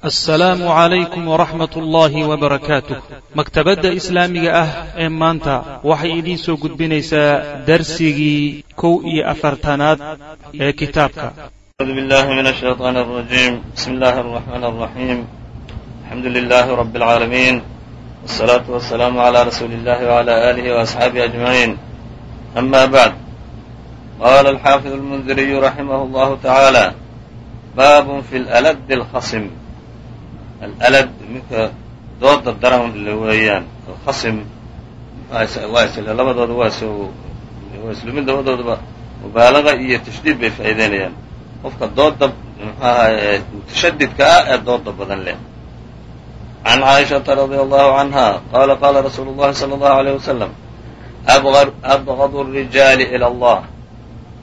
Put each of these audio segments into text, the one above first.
asalaamu calaykum waraxmat ullaahi wabarakaatuh maktabadda islaamiga ah ee maanta waxay idiin soo gudbinaysaa darsigii kow iyo afartanaad ee kitaabka. Acuudu billahi min ashayطaan alrajiim bismi illaahi alraxmaan alraxiim alxamdu lilaahi rabbi alcaalamiin wsalaatu wasalaamu calaa rasuuli illahi wcala aalihi waasxaabihi ajmaciin. Ama bacd. Qaala alxaafidu almundiriyu raximah allahu tacaala baabun fi laladi alkhasim alalad midka dooda daran ille weeyaan khasim waa isle labadooda waa s waa isla mid labadoodaba mubaalaga iyo tashdiid bay faa'iideynayaan qofka dooda mxu ahaay tashadidka ah ee dooda badan leh can caaishata radia allahu canha qaala qaala rasuulu llahi sala allahu aleyh wasalam abgadu rijaali ila allah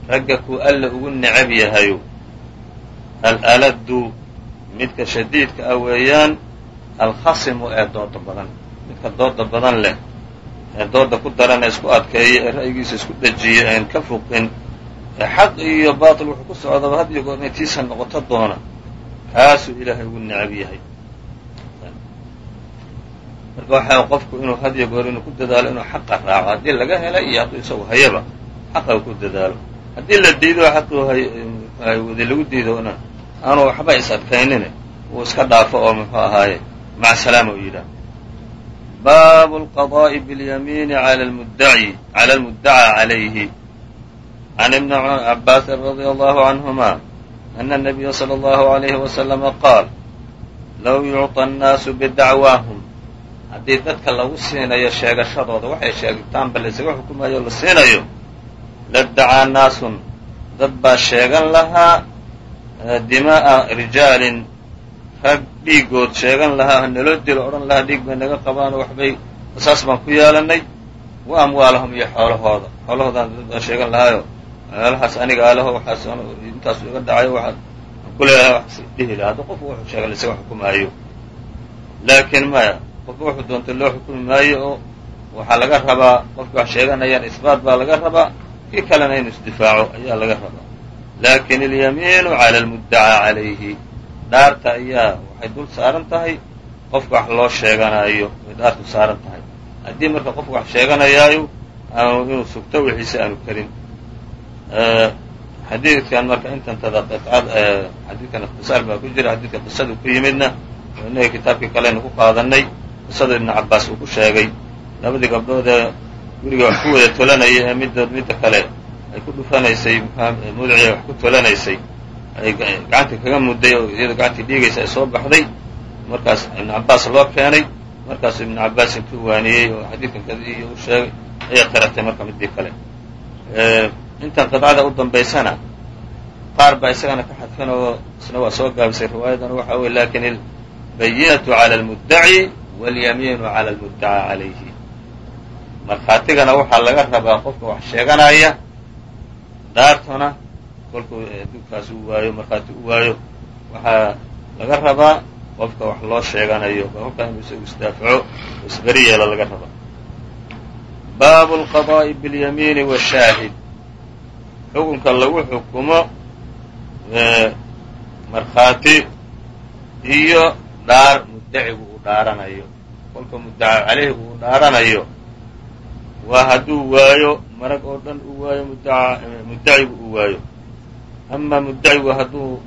ragga kuu alla ugu necab yahayo alaladu midka shadiidka ah weeyaan alkhasimu ee dooda badan. Midka dooda badan leh ee dooda ku daran ee isku adkeeya ee ra'yigiisa isku dejiya een ka fuqin ee xaq iyo baatil wuxuu ku socdaba had iyo goor inay tiisa noqoto doona. Kaasuu ilaahay ugu necab yahay. Marka waxaa qofku inuu had iyo goor inuu ku dadaalo inuu xaqa raaco haddii laga hela iyo hadduu isagu hayaba xaqa ku dadaalo. Haddii la diido xaqi wadi lagu diidona aanu waxba is adkaynine wuu iska dhaafo oo muxuu ahaaye maca salaama uu yidhaah. Baabu lqadaa'i biاlyamiini cala almuddacaa calayhi. Can ibni cabaasin radia allahu canhumaa ana anabiya sala allahu alayhi wasalama qaal low yucطa annaasu bidacwaahum haddii dadka lagu siinayo sheegashadooda waxay sheegtaanba laysaga xukumaayo la siinayo ladacaa naasun dad baa sheegan lahaa dima'a rijaalin rag dhiigood sheegan lahaa hanaloo dilo odhan lahaa dhiig bay naga qabaanoo waxbay saas baan ku yeelanay wa amwaalahum iyo xoolahooda. Xoolahoodaan sheegan lahaayo. Meelahaas aniga alaho waxaas intaasu iga dhacayo waxaad ku leeyahay wax dhihi laha hadda qofku wuxuu sheegan isaga xukumaayo. Laakiin maya qofka wuxuu doontay loo xukumi maayo oo waxaa laga rabaa qofki wax sheeganayaan isbaat baa laga rabaa kii kalena inuu isdifaaco ayaa laga rabaa laakiin alyamiinu cala almuddacaa calayhi. Dhaarta ayaa waxay dul saaran tahay qofka wax loo sheeganaayo way dhaartu saaran tahay. Haddii marka qofka wax sheeganayaayo inuu sugto wixiise aanu karin. Xadiidkan marka intantada qicad xadiidkan ikhtisaar baa ku jira xadiidka qisadu ku yimidna oo kitaabkii kaleynu ku qaadanay qisada ibnu cabaas uu ku sheegay. Labadii gabdhood ee guriga wax ku wada tolanaya ee middood midda kale ay ku dhufanaysay mudciga wax ku tolanaysay ay gacanta kaga mudday oo iyadoo gacantii dhiigaysa ay soo baxday. Markaas ibnu cabaas loo keenay. Markaasu ibnu cabaas intuu waaniyey oo xadiidkan kadiiyo u sheegay ayay qiratay marka midii kale. Intan qidcada u dambaysana qaar baa isagana ka xadfan oo isna waa soo gaabisay riwaayadan waxa weye laakiin albayinatu cala almuddaci walyamiinu cala almuddacaa calayhi markhaatigana waxaa laga rabaa qofka wax sheeganaya dhaartuna kolkuu dugkaas u waayo markhaati u waayo waxaa laga rabaa qofka wax loo sheeganayo kolkaa inuu isagu isdaafaco oo isberi yeelo laga rabaa. Baabu alqadaa'i biاlyamiini washaahid xukunka lagu xukumo markhaati iyo dhaar muddacigu uu dhaaranayo. Kolka muddaca caleyhigu uu dhaaranayo waa hadduu waayo marag oo dhan uu waayo muddacigu uu waayo. Amaa muddacigu hadduu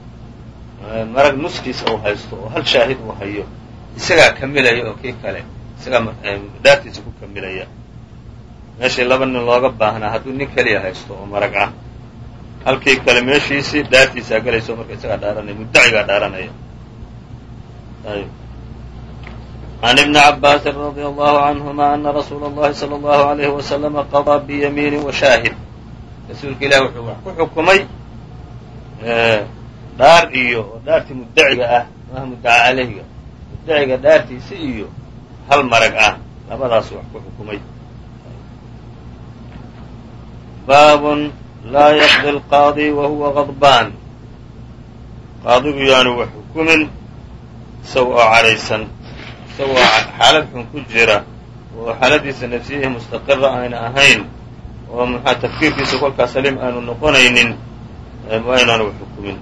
marag nuskiisa uu haysto oo hal shaahid uu hayo isagaa kamilaya oo kii kale isagaa dhaartiisa ku kamilaya meeshii laba nin looga baahnaa hadduu nin keliya haysto oo marag ah. Halkii kale meeshiisii dhaartiisaa gelayso marka isagaa dhaaranaya muddacigaa dhaaranaya عن بن عabاasi رضي الله عنهma أنa رsuul الlahi صلى الله عليه وسلم qضىa byamiini وشhaahid rasuulka ilahi wuxuu wax ku xukumay dhaar iyo oo dhaartii muddaciga ah maaha muddaca caleyhiga muddaciga dhaartiisa iyo hal marag ah labadaasu wax ku xukumay baab laa yqضي الqاadي وhuwa غضbaan qaadigu yaanu wax xukumin isaga oo cadhaysan isagoo xaalad xun ku jira oo xaaladiisa nafsiyihi mustaqira ayna ahayn oo muxaa tafkiirkiisa kolkaa saliim aanu noqonaynin waa inaanu xukumin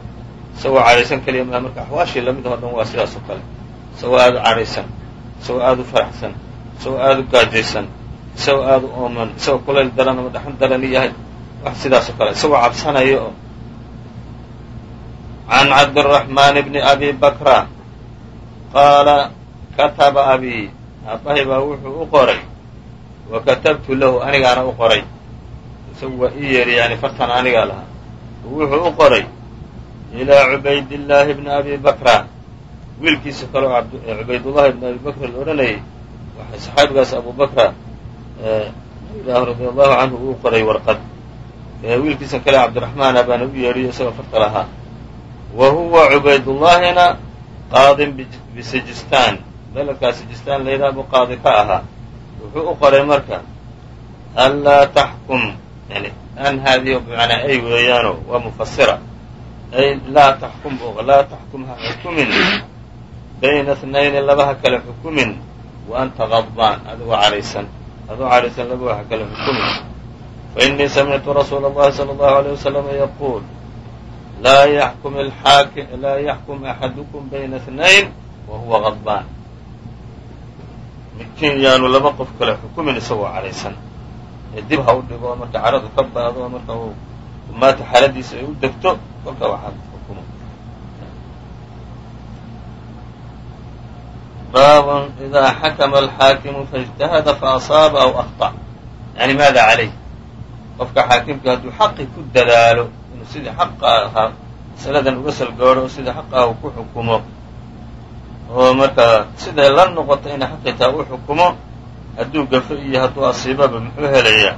isagoo cadhaysan keliya maa marka axwaashii la mid oo dhan waa sidaas oo kale. Isagoo aada u cadhaysan isagoo aada u faraxsan isagoo aada u gaajaysan isagoo aada u ooman isagoo kulayl daran ama dhaxan daran yahay. Wax sidaas kale isagoo cabsanaya oo can cabdiraxmaan bni abi bakra qaala kataba abii aabbahay baa wuxuu u qoray. Wa katabtu lahu anigaana u qoray. Isagu waa ii yeedhi yani fartan anigaa lahaa. Wuxuu u qoray ilaa cubaydillaahi bni abi bakra. Wiilkiisa kaleo cubaydullahi bni abi bakra la odhanayay waxay saxaabigaas abu bakra ilah radia allahu canhu uu qoray warqad. Wiilkiisa kale cabdiraxmaana baana u yeedhiyo isagoo farta lahaa. Wa huwa cubaydullaahina qaadin bisijistaan beledkaa sijistaan layidhaha buu qaadi ka ahaa wuxuu u qoray marka anlaa taxkum yani an haadihi bmanaa ay weeyaano waa mufasira ay laa taxkum laa taxkum ha xukumin bayna اtnayni laba ha kale xukumin wa anta qadbaan adigoo caraysan adoo caraysan laba ha kale xukumin fainii samictu rasuula اllahi salى اllahu عalيه waslama yaquul laa yaxkum laa yaxkum axadukum bayna اtnayn wa huwa qadbaan midkiin yaanu laba qof kale xukumin isagoo caraysan ee dib ha u dhigo marka caradu ka baado oo marka uu maanta xaaladiisa ay u degto kolkaa waxaa xukumo baabun idaa xakama alxaakimu faijtahada faasaaba aw akhطa yani maada calayh qofka xaakimka hadduu xaqi ku dadaalo inuu sidii xaqa ahaa masaladan uga salgaaro sidii xaqaah u ku xukumo oo marka siday la noqoto inay xaqi taa u xukumo hadduu gafo iyo hadduu asiibaba muxuu helayaa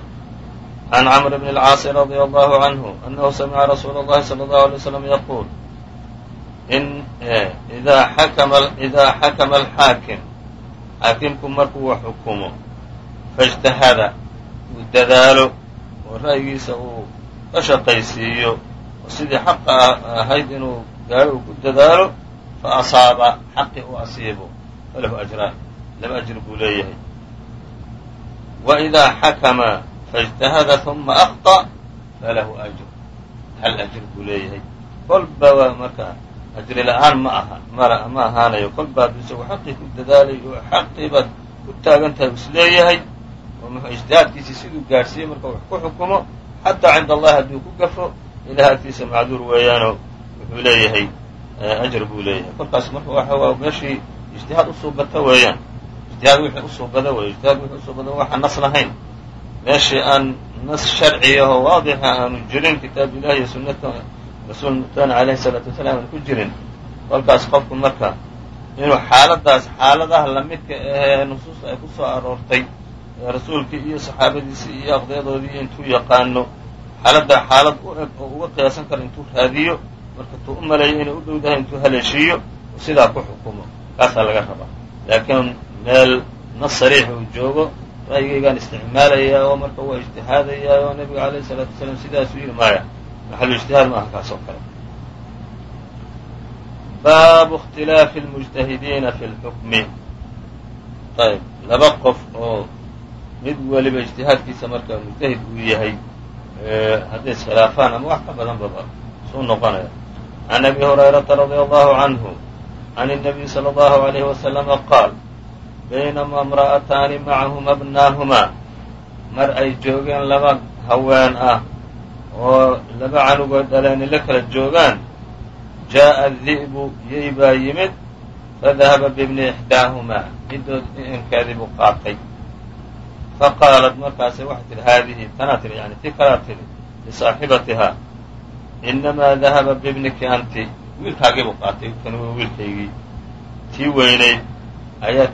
can camr bn اlcaasi radia allahu canhu anahu samica rasuula اllahi salى اllahu alay slam yaquul in idaa xakama alxaakim xaakimku markuu wax xukumo faاjtahada uu dadaalo oo ra'yigiisa uu ka shaqaysiiyo oo sidii xaqa ahayd inuu gaaro uu ku dadaalo fa asaaba xaqi u asiibo falahu ajraan laba ajr buu leeyahay wa idaa xakama faاjtahada ثuma akhطأ falahu ajr hal ajr buu leeyahay kolba marka ajri la-aan ma aha ma ahaanayo kolba hadduu isagu xaqii ku dadaalay oo xaqii baad ku taagan tahay is leeyahay oo ijtihaadkiisii siduu gaadhsiiyey marka wax ku xukumo xataa cinda allahi hadduu ku gafo ilaah agtiisa macduur weeyaanoo wuxuu leeyahay ajr buu leeyahay. Kolkaas marka meeshii ijtihaad usuubata weeyaan. Ijtihaad wixii usuubada wey ijtihaad wixii usuubada waxaan nas lahayn. Meeshii aan nas sharciya oo waadixa aanu jirin kitaab ilahi iyo sunnata rasuulkana alayhi salaatu wasalaam aan ku jirin. Kolkaas qofku marka inuu xaaladaas xaaladaha lamidka ahee nusuusta ay ku soo aroortay rasuulkii iyo saxaabadiisii iyo aqdayadoodii intuu yaqaano xaaladdaa xaalad u eg oo uga qiyaasan karo intuu raadiyo marka tuu u maleeyo inay u dhowdahay intuu haleeshiiyo sidaa ku xukumo kaasaa laga rabaa laakiin meel nas sariix uu joogo ra'yigaygaan isticmaalayaa oo marka waa ijtihaadayaa oo nebiga alayhi salaatu wasalaam sidaasuu yidhi maaya maxalu ijtihaad maaha kaas oo kale baabu اkhtilaafi اlmujtahidiina fi اlxukmi ayb laba qof oo mid weliba ijtihaadkiisa marka mujtahid uu yahay hadday iskhilaafaan ama wax ka badan baba suu noqonaya can abi hurayrata radia allahu canhu can الnabiy salى اllahu عalayhi wasalama qaal baynama imra'ataani macahuma bnaahumaa mar ay joogeen laba haween ah oo laba canugood dhaleeni la kala joogaan jaaءa di'bu yey baa yimid fadahaba bibni ixdaahumaa midood inkeedii buu qaatay faqaalat markaase waxay tihi haadihi tanaa tihi yani tii kalaa tihi lisaaxibatihaa inamaa dahaba bibniki anti wiilkaagii buu qaatay kani waa wiilkaygii tii weynayd ayaa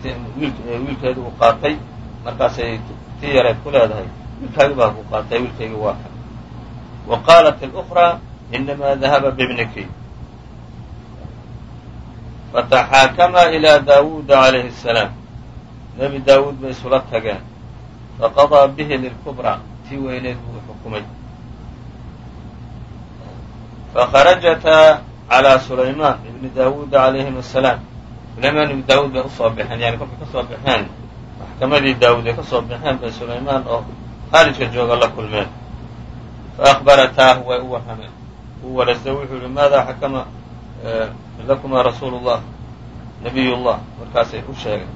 wiilkeedii uu qaatay markaasay tii yareed ku leedahay wiilkaagii baa ku qaatay wiilkaygii waa kan wa qaalat اlأkraa inamaa dahaba bibniki fataxaakamaa ilaa daawuuda calayhi الsalaam nebi daawuud bay isula tageen faqaضىa bihi lilkubraa tii weyneed buu xukumay fakharajata calىa sulayman ibni daawuud calayhim asalaam sulaymaan ibni daawuud bay u soo baxeen yani kolkay ka soo baxeen maxkamadii daawuud ay ka soo baxeen bay sulaymaan oo khaalijka jooga la kulmeen faahbarataah way u warrameen u waraysta wuxuu yihi maadaa xakama lakumaa rasuulu llah nabiy llah markaasay u sheegeen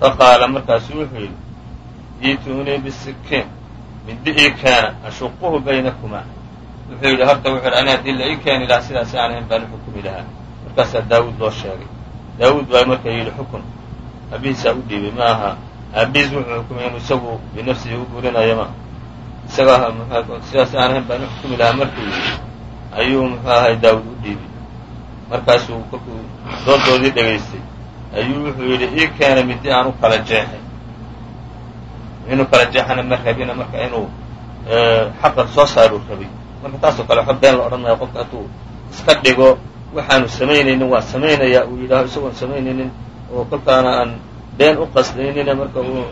faqaala markaasu wuxuu yidhi jiitunii bisikiin middi ii keena ashuquhu baynakumaa wuxuu yidhi horta wuxuu yidhi ani haddii la ii keeni lahaa sidaasi aan ahayn baan u xukumi lahaa markaasaa daawuud loo sheegay daawuud baa marka yidhi xukun aabihiisaa u dhiibay ma aha aabihiis wuxuu xukumay inuu isagu binafsihi u burinayo ma isaga sidaas aan ahayn baan u xukumi lahaa markuu yidhi ayuu muxuu ahay daawuud u dhiibay markaasuu kolkuu doodoodii dhegaystay ayuu wuxuu yidhi ii keenay midi aan u kala jeexay inuu kala jeexana ma rabina marka inuu xaqa soo saaruu rabay marka taasoo kale waxba been la odhan maayo qofka hadduu iska dhigo waxaanu samaynaynin waa samaynaya uu yidhaaho isagoon samaynaynin oo kolkaana aan been u qasdaynine marka uu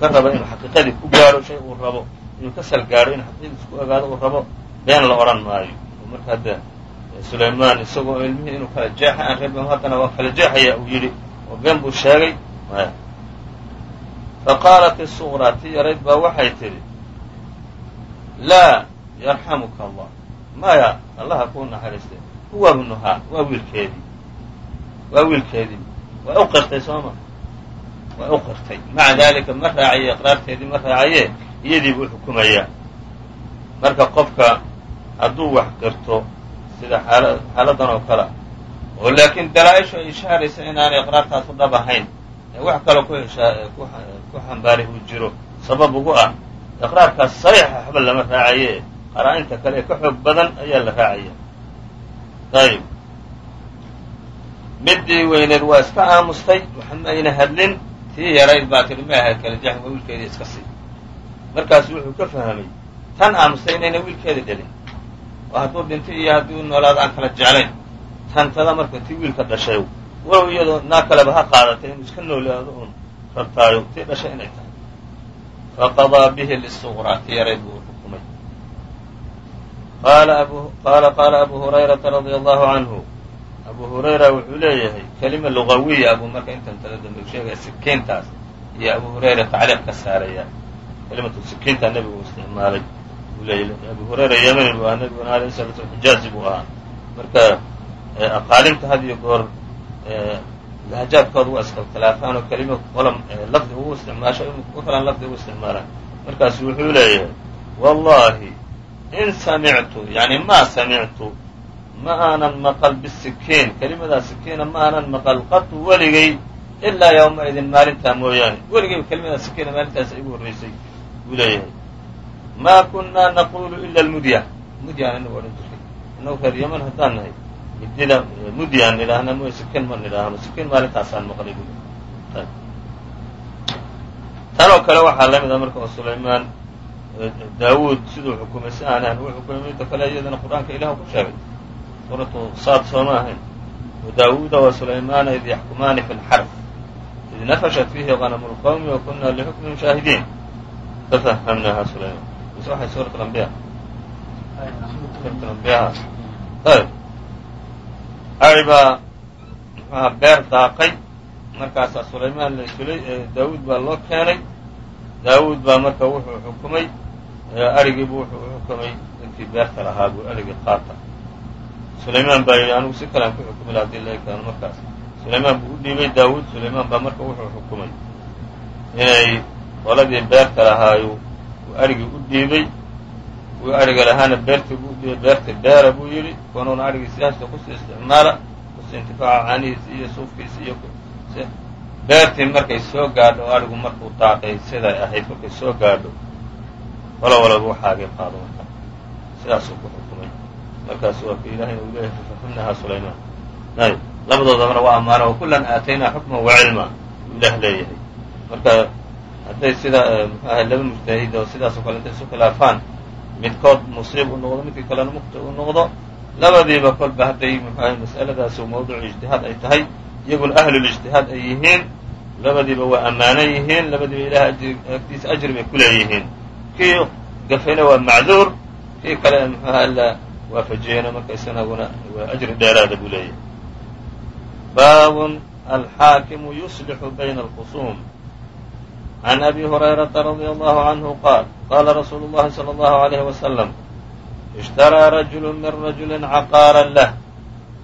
ka rabo inuu xaqiiqadii ku gaadho shay uu rabo inuu ka sal gaadho inuu xaqiiqadiis ku ogaado uu rabo been la odhan maayo. Marka hadda sulaymaan isagoo ilmihii inuu kala jeexa aan rabin haddana waa kala jeexaya uu yidhi oo been buu sheegay maya faqaalat isuqraa tii yarayd baa waxay tidhi laa yarxamuka allah. Maya allaha kuu naxariistay. Huwa bnuhaa waa wiilkeedii. Waa wiilkeedii. Waa u qirtay sooma waa u qirtay maca daalika ma raacaye iqraarteedii ma raacaye iyadii buu xukumayaa. Marka qofka hadduu wax qirto sida xaaladan oo kale oo laakiin dalaa-ishu ay ishaaraysa inaanay iqraartaas u dhab ahayn ee wax kaloo ku xambaaray uu jiro sabab ugu ah iqraarkaas sariixa waxba lama raacaye qaraa-inta kale ee ka xoog badan ayaa la raacaya. Ayib middii weyneed waa iska aamustay waxma ayna hadlin tii yarayd baa tidhi ma ahayd kala jaxin waa wiilkeedii iska sii. Markaasu wuxuu ka fahmay tan aamustay inayna wiilkeeda dhelin oo hadduu dhintay iyo haddii u noolaado aan kala jeclayn. Tantada marka tii wiilka dhashay walow iyadoo naa kaleba ha qaadatay inuu iska noolaado uun. Rabtaayo tii dhashay inay tahay. Faqadaa bihi lisuqraa tii yarayd buu qaala qaala abu hurayrata radia allahu canhu abu hurayra wuxuu leeyahay kelima lugawiya abuu marka intan tala dambe sheegaya sikiintaas iyo abu hurayra tacliiq ka saaraya kelimatu sikiinta nebigu isticmaalay leeyahy abu hurayra yemani buu ahaa nebiguna alayh sala slam xijaazi buu ahaa marka aqaalimta had iyo goor lahajaadkooda waa iska khilaafaan oo kelima qola lafdi ugu isticmaasho ku kalaan lafdi ugu isticmaalaan markaasu wuxuu leeyahay wallahi in samictu yani ma samictu ma aanan maqal bisikiin kelimadaa sikiina ma aanan maqal qatu weligay ilaa yowma-idin maalintaa mooyaane weligayba kelimadaa sikiina maalintaas igu horraysay buu leeyahay ma kunaa naqulu ila almudya mudyaan inagu odhan jirtay inagu reer yaman haddaan nahay midida mudyaan nidhaahna mooy sikiin ma nidhaahno sikiin maalintaasaan maqlay bu tanoo kale waxaa la a marka oo sulaymaan daawuud siduu xukumay si aan ahan uu xukumay midda kale iyadana qur'aanka ilah ku sheegay suuratu saad sooma ahayn wadaawuuda wa sulaymaana id yaxkumaani fi lxarf id nafashat fiihi qanamu lqowmi wa kuna lixukmihim shaahidiin fafahamnaha sulayman mise waxay suurat lambiya suurat lambiyaha ayb ari baa muxuaha beer daaqay markaasaa sulaymaan lasulay daawuud baa loo keenay daawuud baa marka wuxuu xukumay arigiibu wuxuu xukumay dadkii beerta lahaa buu arigii qaata. Sulaymaan baa yidhi anigu si kalean ku xukumi laha haddii laga keeno markaas. Sulaymaan buu u dhiibay daawuud sulaymaan baa marka wuxuu xukumay inay qoladii beerta lahaayu uu arigii u dhiibay uu ariga lahaana beertii buu udhiibay beertii beera buu yidhi kuwanuuna arigii siyaasta ku sii isticmaala ku sii intifaaca caanihiisi iyo suufkiisi iyo beertii markay soo gaadho arigu markuu daaqay siday ahayd markay soo gaadho walo walaba waxaagii qaado marka. Sidaasuu ku xukumay. Markaas waa ka ilahayna uu leeyahay fafahimnaha sulaymaan ayb labadoodabana waa ammaana wakullan aataynaa xukman wa cilma uu ilaah leeyahay. Marka hadday sida muxuu ahay laba mujtahid oo sidaasoo kale intay isu khilaafaan midkood musiib u noqdo midkii kalena muqti u noqdo labadiiba kolba hadday muxuu ahay mas'aladaasi mawduuc ijtihaad ay tahay iyaguna ahlulijtihaad ay yihiin labadiiba waa ammaanan yihiin labadiiba ilaah agtiisa ajri bay ku leeyihiin kii gafayna waa macduur kii kale muxuu aha la waafajiyeyna marka isanaguna waa ajri dheeraada buu leeyahay baabun alxaakimu yuslixu bayna alkhusuum can abi hurayrata radia allahu canhu qaal qaala rasuulu llahi salى allahu alayh wasalam ishtaraa rajulu min rajuli caqaaran lah.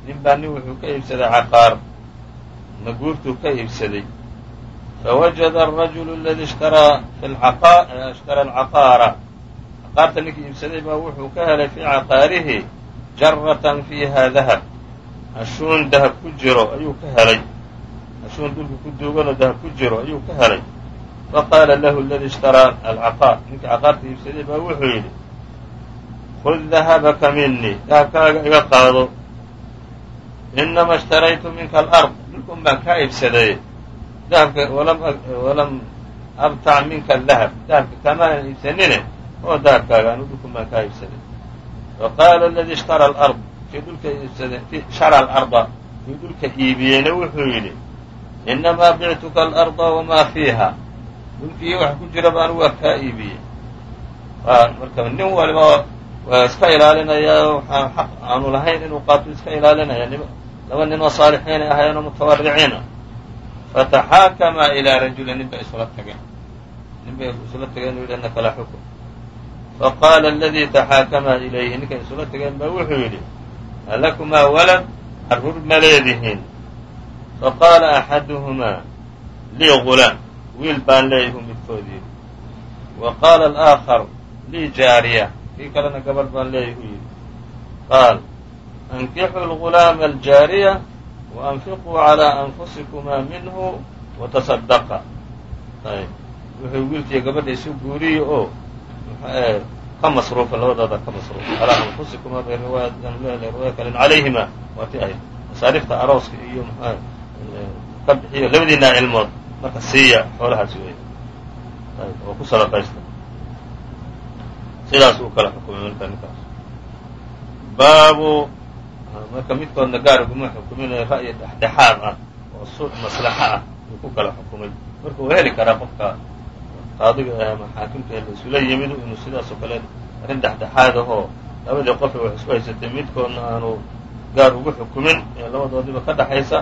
Nin baa nin wuxuu ka iibsaday caqaar. Maguurtuu ka fawajada arajulu aladii ishtara alcaqaara caqaarta ninkii iibsaday baa wuxuu ka helay fii caqaarihi jaratan fiiha dahab ashuun dahab ku jiro ayuu ka helay ashuun dhulka ku duuganoo dahab ku jiro ayuu ka helay faqaala lahu aladii ishtaraa alcaqaar ninkii caqaarta iibsaday baa wuxuu yidhi khud dahabaka minii dahabkaaga iga qaado inama ishtaraytu minka alard dhulkun kaa iibsaday dahabka walam abtac minka dahab dahabka kamaanan iibsanine oo dahabkaaga anu dhulkun baan kaa iibsaday faqaala aladii ishtara alard. Kii dhulka iibsaday shara alarda. Kii dhulka iibiyeyna wuxuu yidhi inamaa bictuka alarda wamaa fiiha. Dhulkii wax ku jiraba anu waa kaa iibiyey. Marka nin waliba waa iska ilaalinayaa waxaan xaq aanu lahayn inuu qaato iska ilaalinaya. Laba nin oo saalixiinay ahaayeen oo mutawariciina fataxaakamaa ilaa rajulin nin bay isula tageen nin bay isula tageen u yidhi anaka laa xukum faqaala aladii taxaakamaa ilayhi ninkay isula tageen baa wuxuu yidhi alakumaa walad carruur ma leedihiin faqaala axaduhumaa lii gulaam wiil baan leeyahu midkood yidhi wa qaala alaakhar lii jaariya kii kalena gabadh baan leeyahu yidhi qaal ankixuu algulaama aljaariya waanfiquu calaa anfusikumaa minhu ayb wuxuu wiilkiiyo gabadha isu guuriye oo ka masruufa labadooda ka masruufa calaa anfusikumaa bay riwaayatan leedahay riwaaya kalen calayhima waati ahayd masaarifta arooska iyo mxua ka bixiyo labadiinaa cilmood marka siiya xoolahaas wey ayb oo ku sadaqaysta sidaas uu kala xukumay marka ninkaas baabu marka midkoodna gaar uguma xukuminayo ra'yi dhexdhexaad ah oo sulx maslaxa ah uu ku kala xukumay marka uu heli karaa qofka qaadiga ah ama xaakimka ee la isula yimid inuu sidaasoo kale arrin dhexdhexaad ahoo labadii qof wax isku haysatay midkoodna aanu gaar ugu xukumin ee labadoodiba ka dhaxaysa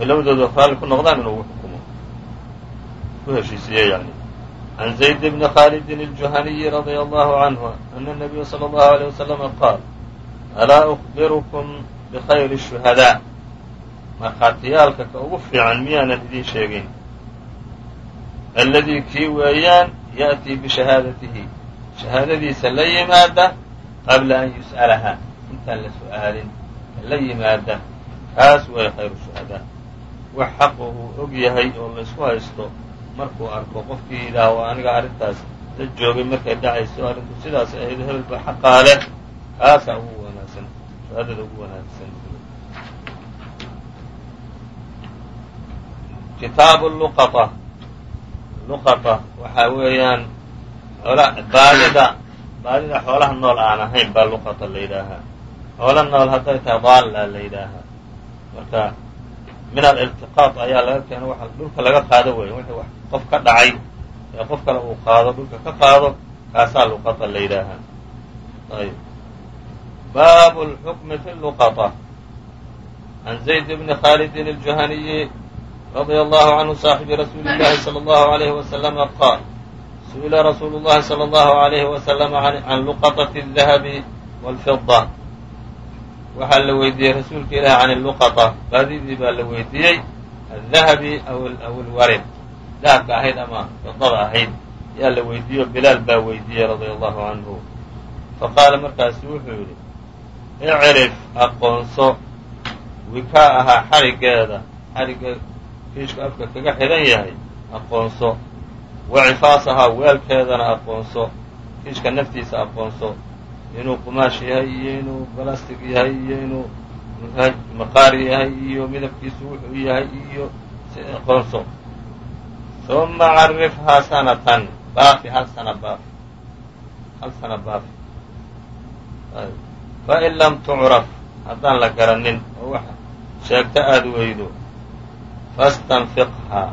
ay labadooda raalli ku noqdaan inuu ugu xukumo ku heshiisiiye yani عن زيد بن khالد الجuhني رضي الله عنه أن النبي صلى الله عليه وسلم قاal alaa ukhbirukum bkhayri shuhadaa markhaatiyaalka ka ugu fiican miyaanan idiin sheegin alladii kii weeyaan ya'tii bishahaadatihi shahaadadiisa la yimaada qabla an yus'alaha intaan la su'aalin la yimaada kaas weeye khayru shuhadaa wax xaqa uu og yahay oo laysku haysto markuu arko qofkii yidhaaho aniga arrintaas la joogay markay dhacayso arrinku sidaas ahayd hebel xaqaa leh kaasaa shahaadada ugu wanaagsan. Kitaabu luqata luqata waxaa weeyaan baadida baadida xoolaha nool aan ahayn baa luqata la yidhaahaa xoola nool hadday tahay daalla la yidhaahaa marka min aliltiqaad ayaa laga keeno waxa dhulka laga qaado weya wixii wax qof ka dhacay ee qof kale uu qaado dhulka ka qaado kaasaa luqata la yidhaahaa ayb baabu lxukmi fi luqata can zayd bni khaalidin الjuhaniyi radia allahu canhu saaxibi rasuuli اllahi salى اllahu عalayhi wasalama qaal su'ila rasuulu اllahi salى اllahu عalayhi wasalama can luqaطaةi الdahabi wاlfida waxaa la weydiiyey rasuulka ilahi can luqata baadidii baa la weydiiyey adahabi aw alwarid dahabka ahayd ama fidada ahayd yaa la weydiiye o bilaal baa weydiiyey radia allahu canhu faqaala markaasu wuxuu yidhi icrif aqoonso wikaa ahaa xariggeeda xarigga fiishka afka kaga xidhan yahay aqoonso. Wa cifaasahaa weelkeedana aqoonso. Fiishka naftiisa aqoonso. Inuu qumaash yahay iyo inuu balastic yahay iyo inuu maqaar yahay iyo midabkiisu wuxuu yahay iyo aqoonso. Uma carifhaa sanatan baafi hal sana baafi. Hal sana baafi fain lam tucraf haddaan la garanin oo wax sheegto aada weydo fastanfiqhaa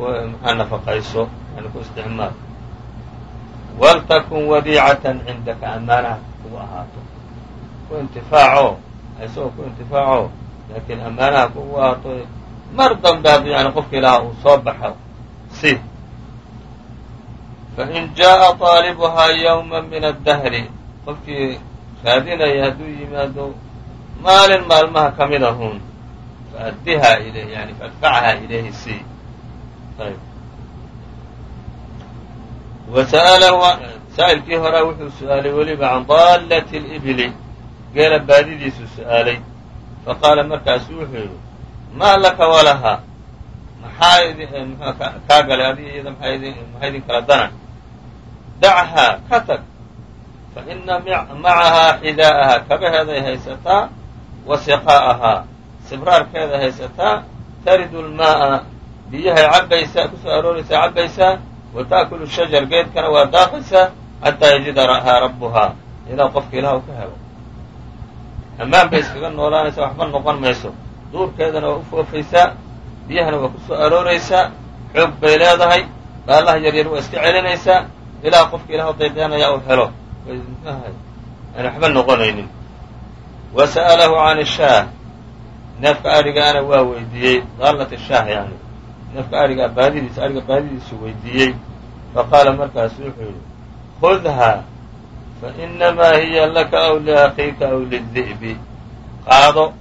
maxaa nafaqayso yani ku isticmaal. waltakun wadiicatan cindaka ammaanaha kugu ahaato. Ku intifaaco isagoo ku intifaaco. Laakiin ammaanaha kugu ahaato mar dambe yani qofka ilaaha uu soo baxo si. fain jaaءa طaalibuhaa yawma min addahri qofkii raadinaya hadduu yimaado maalin maalmaha ka mida hun faaddihaa ilayh yani faadfacahaa ilayhi si ayb wa sa'alahu saa'ilkii horaa wuxuu su'aalay weliba can daallati libili geela baadidiisuu su'aalay faqaala markaasu wuxuu yidhi maa laka walahaa maxaa kaa galay adiga iyada maxaa idin kala danan dachaa ka tag fa ina macahaa xidaa'ahaa kabaheeday haysataa wa siqaa'ahaa sibraarkeeday haysataa taridu lmaa'a biyahay cabbaysaa ku soo arooraysaa cabbaysaa wa ta'kulu shajar geedkana waa daaqaysaa xataa yajidahaa rabbuhaa ilaa qofka ilaah u ka helo ammaan bay iskaga noolaanaysaa waxba noqon mayso duurkeedana waa u foofaysaa biyahana waa ku soo arooraysaa xoog bay leedahay baalaha yaryar waa iska celinaysaa ilaa qofka ilaah daydaanaya uu helo aan waxba noqonaynin wa sa'alahu can ishaah neefka arigaana waa weydiiyey daallat shaah yani neefka arigaa baadidiisa ariga baadidiisu weydiiyey faqaala markaasu wuxuu yidhi khudhaa fa inamaa hiya laka aw liakhiika aw lidi'bi qaado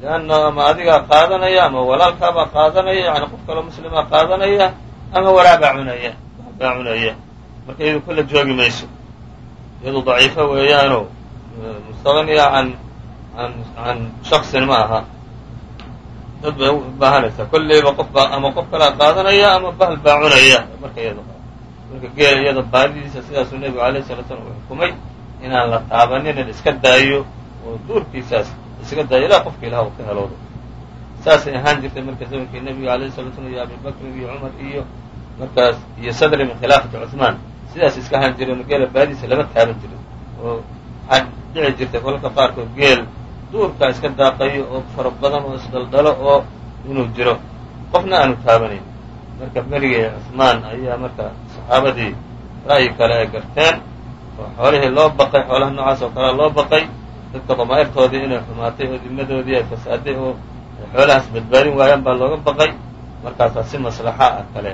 lianna ama adigaa qaadanaya ama walaalkaabaa qaadanaya yani qof kaloo muslimaa qaadanaya ama waraabaa cunaya baa cunaya marka iyadu kula joogi mayso. Iyadu daciifo weeyaano mustaqniya can an can shaksin ma aha. Dad bay u baahanaysaa. Kolleyba qof ama qof kalaa qaadanaya ama bahal baa cunaya. Marka iyada marka geel iyada baadidiisa sidaasuu nebigu alayh salatu slam uu xukumay inaan la taabanin in iska daayo oo duurkiisaas iska daayo ilaa qofka ilaah uu ka heloodo saasay ahaan jirtay marka zamankii nebiga alayh salatu slam iyo abibakrin iyo cumar iyo markaas iyo sadri min khilaafati cuثmaan sidaas iska ahaan jireen geela baadidiisa lama taaban jirin oo waxaa dhici jirtay kolalka qaarkood geel duurkaa iska daaqayo oo fara badan oo isdaldalo oo inuu jiro. Qofna aanu taabanayn. Marka berigii cuثmaan ayaa marka saxaabadii ra'yi kale ay garteen oo xoolihii loo baqay xoolaha noocaas oo kalea loo baqay dadka damaa'irtoodii inay xumaatay oo dimadoodii ay fasaaday oo xoolahaas badbaadin waayaan baa looga baqay. Markaasaa si maslaxa ah kale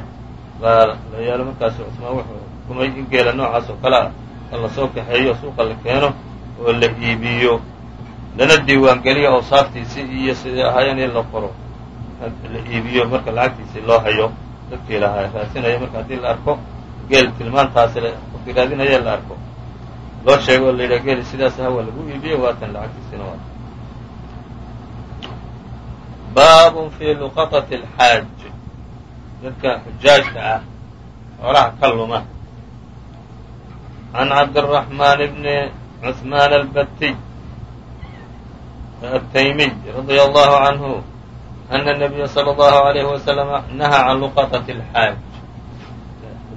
baa la markaas cusmaan wuxuu hukumay in geela noocaas oo kale a in la soo kaxeeyo suuqa la keeno oo la iibiyo. Lana diiwaangeliyo awsaaftiisii iyo siday ahaayeen in la qoro la iibiyo marka lacagtiisii loo hayo. Dadkii lahaa raadsinaya marka haddii la arko geel tilmaantaasi qofkii raadinaya la arko. Loo sheego oo la yidhaha geel sidaas aha waa lagu iibiyey waatan lacagtiisiina waa baabun fii luqatati alxaaj dadka xujaajka ah xoolaha ka luma can cabdالرaحman bni cثmaan albatiy التymiي radي allahu عanhu أna النabiya slى الlahu عalayه waslم nahaa can luqaطaةi اlxaaj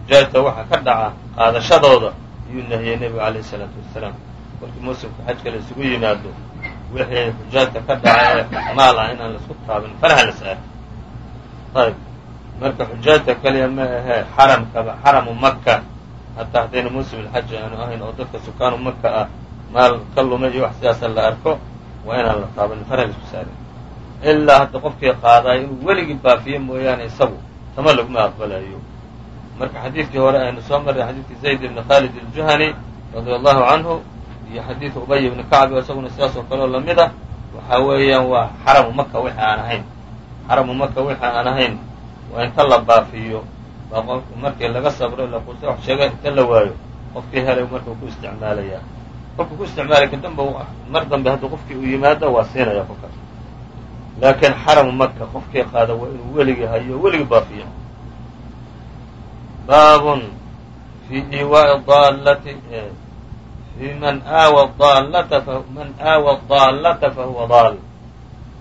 xujaajta waxa ka dhaca qaadashadooda ayuu nahiyey nebigu alayه الsalaatu wasalaam markii muslimka xajka la isugu yimaado wixii xujaajta ka dhaca ee maal ah inaan laisku taabin faraha la saari ayb marka xujaajta keliya ma ahee xaramkaba xaramu maka hataa haddayna muusim ilxaji aanu ahayn oo dadka sukaanu maka ah maal ka lumay iyo wax sidaasa la arko waa inaan la taabanin faraha la isku saarin ilaa hadda qofkii qaadayo inuu weligii baafiye mooyaane isagu tama laguma aqbalayo. Marka xadiidkii hore aynu soo marray xadiidkii zayd ibni khaalid aljuhani radia allahu canhu iyo xadiidu ubay ibni kacbi oo isaguna sidaas oo kale la mid ah waxaa weeyaan waa xaramu maka wixii aan ahayn. Xaramu maka wixii aan ahayn waa inta la baafiyo. Markii laga sabro la quusa wax sheega inta la waayo. Qofkii helay markuu ku isticmaalayaa qofku ku isticmaalay kadamba mar dambe hadduu qofkii uu yimaado waa siinaya qofkaas laakiin xaramu maka qofkii qaada waa inuu weligii hayo weligii baafiya baabun fi iwaaءi daalati fi man aawa daallata man aawa daallata fahuwa daal.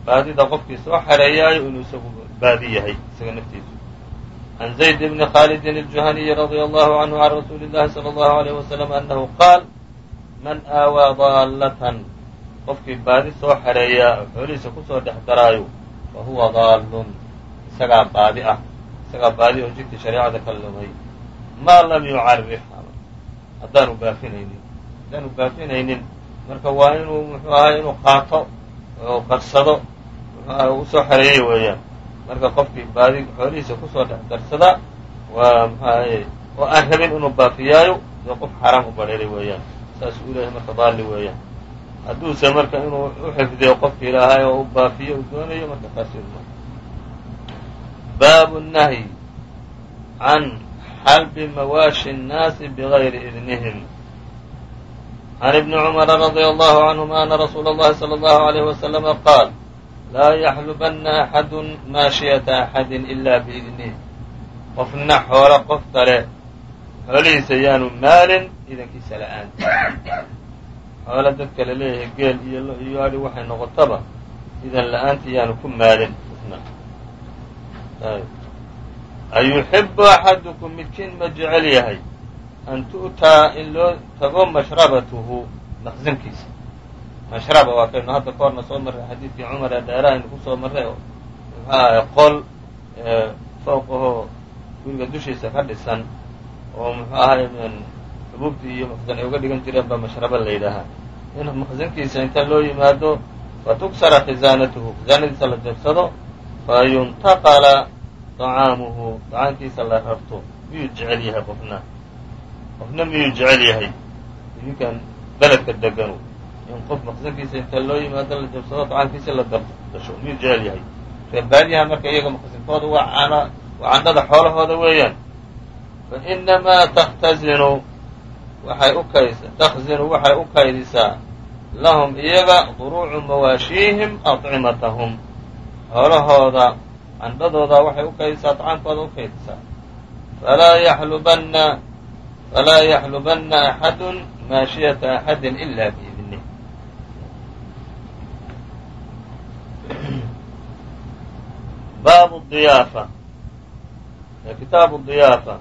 Baadida qofkii soo xareeyaayo inuu isagu baadi yahay isaga naftiisu can zayd bni khaalidin الjuhaniyi radيa allahu canhu can rasuuli اllahi salى اllahu عalيyh wasalam anahu qaal man aawaa daallatan qofkii baadi soo xareeyaa oo xoolihiisa kusoo dhex daraayo fa huwa daallun isagaa baadi ah isagaa baadi oo jidkii shareecada ka lumay maa lam yucarif haddaanu baafinaynin haddaanu baafinaynin marka waa inuu muxuu ahay inuu qaato oo qarsado muxuu ahay usoo xareeyey weeyaan marka qofkii baadi xoolihiisa kusoo dhex darsada waa muxuu ahaye oo aan rabin inuu baafiyaayo dee qof xaraam u badheeray weeyaan saas uu leeyahay marka daalli weeyaan hadduuse marka inuu u xifdiyo qofki ilaahay oo u baafiyo uu doonayo marka taas baabu الnahyi can xalbi mawaashi الnaasi bغayri idnihim عن ابن cمر رضي الله عنهma أن رsuuل الlhi صلى الله عليه وسلم qاal laa yaxlubana axadu maashiyata axadi ilaa biidnih qofna xoolo qof kale xoolihiisa yaanu maalin idankiisa la'aanta xoolo dadka la leeyahay geel iyo adhi waxay noqotaba idan la'aanta yaanu ku maalin qofna ayuxibu axadukum midkiin ma jecel yahay an tu'taa in loo tago mashrabatuhu maqsinkiisa mashraba waa kaynu hadda ka soo marray xadiidkii cumar ee dheeraha aynu ku soo marray oo muxuu ahay qol fowqahoo guriga dushiisa ka dhisan oo muxuu ahay xubuubtii iyo maqsin ay uga dhigan jireen baa mashraba la yidhaahaa. In maqsinkiisa inta loo yimaado fatuksara khizaanatuhu khizaanadiisa la jabsado fa yuntaqala طacaamuhu dacaankiisa la rarto. Miyuu jecel yahay qofna? Qofna miyuu jecel yahay? Idinkan beledka deganu in qof maqsankiisa inta loo yimaado la jabsado dacaankiisa la dasho miyuu jecel yahay reer baadiyaha marka iyaga maqsinkooda waa can waa candhada xoolahooda weeyaan fainamaa taktazinu waxay u kays takzinu waxay u kaydisaa lahum iyaga duruucu mawaashiihim aطcimatahum xoolahooda candhadooda waxay u kaydisaa طcaankooda u kaydisaa falaa yaxlubana falaa yaxlubana axadu maashiyata axadi ila biidnih baabu diyaafa kitaabu diyaafa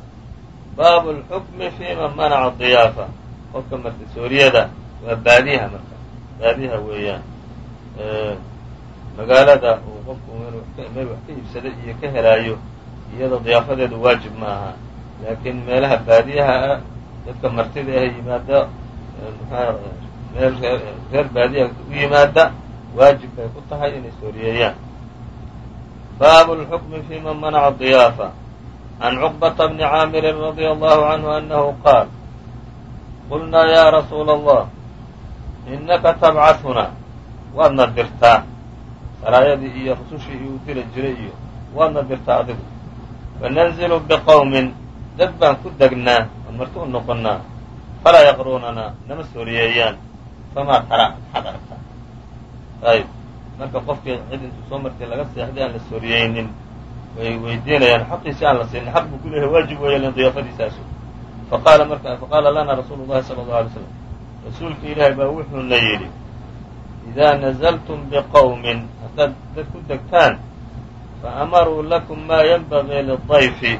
baabu lxukmi fi man manaca diyaafa qofka marka sooriyada waa baadiyaha marka baadiyaha weeyaan magaalada uu qofku meel wax ka iibsada iyo ka helaayo iyadoo diyaafadeedu waajib ma aha laakiin meelaha baadiyaha ah dadka martida ah yimaada meel reer baadiyaha u yimaada waajib bay ku tahay inay sooriyeeyaan baabu lxukmi fi man manaca diyaafa can cuqbata bni caamirin radia allahu canhu anahu qaal qulnaa ya rasuula allah inaka tabcahuna waadna dirtaa saraayadii iyo rusushii uu diri jiray iyo waadna dirtaa adigu fananzilu biqowmin dad baan ku degnaa oo marti u noqonnaa falaa yaqruunanaa nama sooriyeeyaan famaa tara marka qofkii cid intuu soo martay laga seexday aan la sooriyeynin way weydiinayaan xaqiisi aan la siinin xaq buu ku waajib weeye lan diyaafadiisaasu faqaala marka faqaala lana rasuulu llahi sala allau alay slam rasuulka ilaahay baa wuxuuna yidhi idaa nazaltum biqowmin haddaad dad ku degtaan faamaruu lakum maa yanbagii lidayfi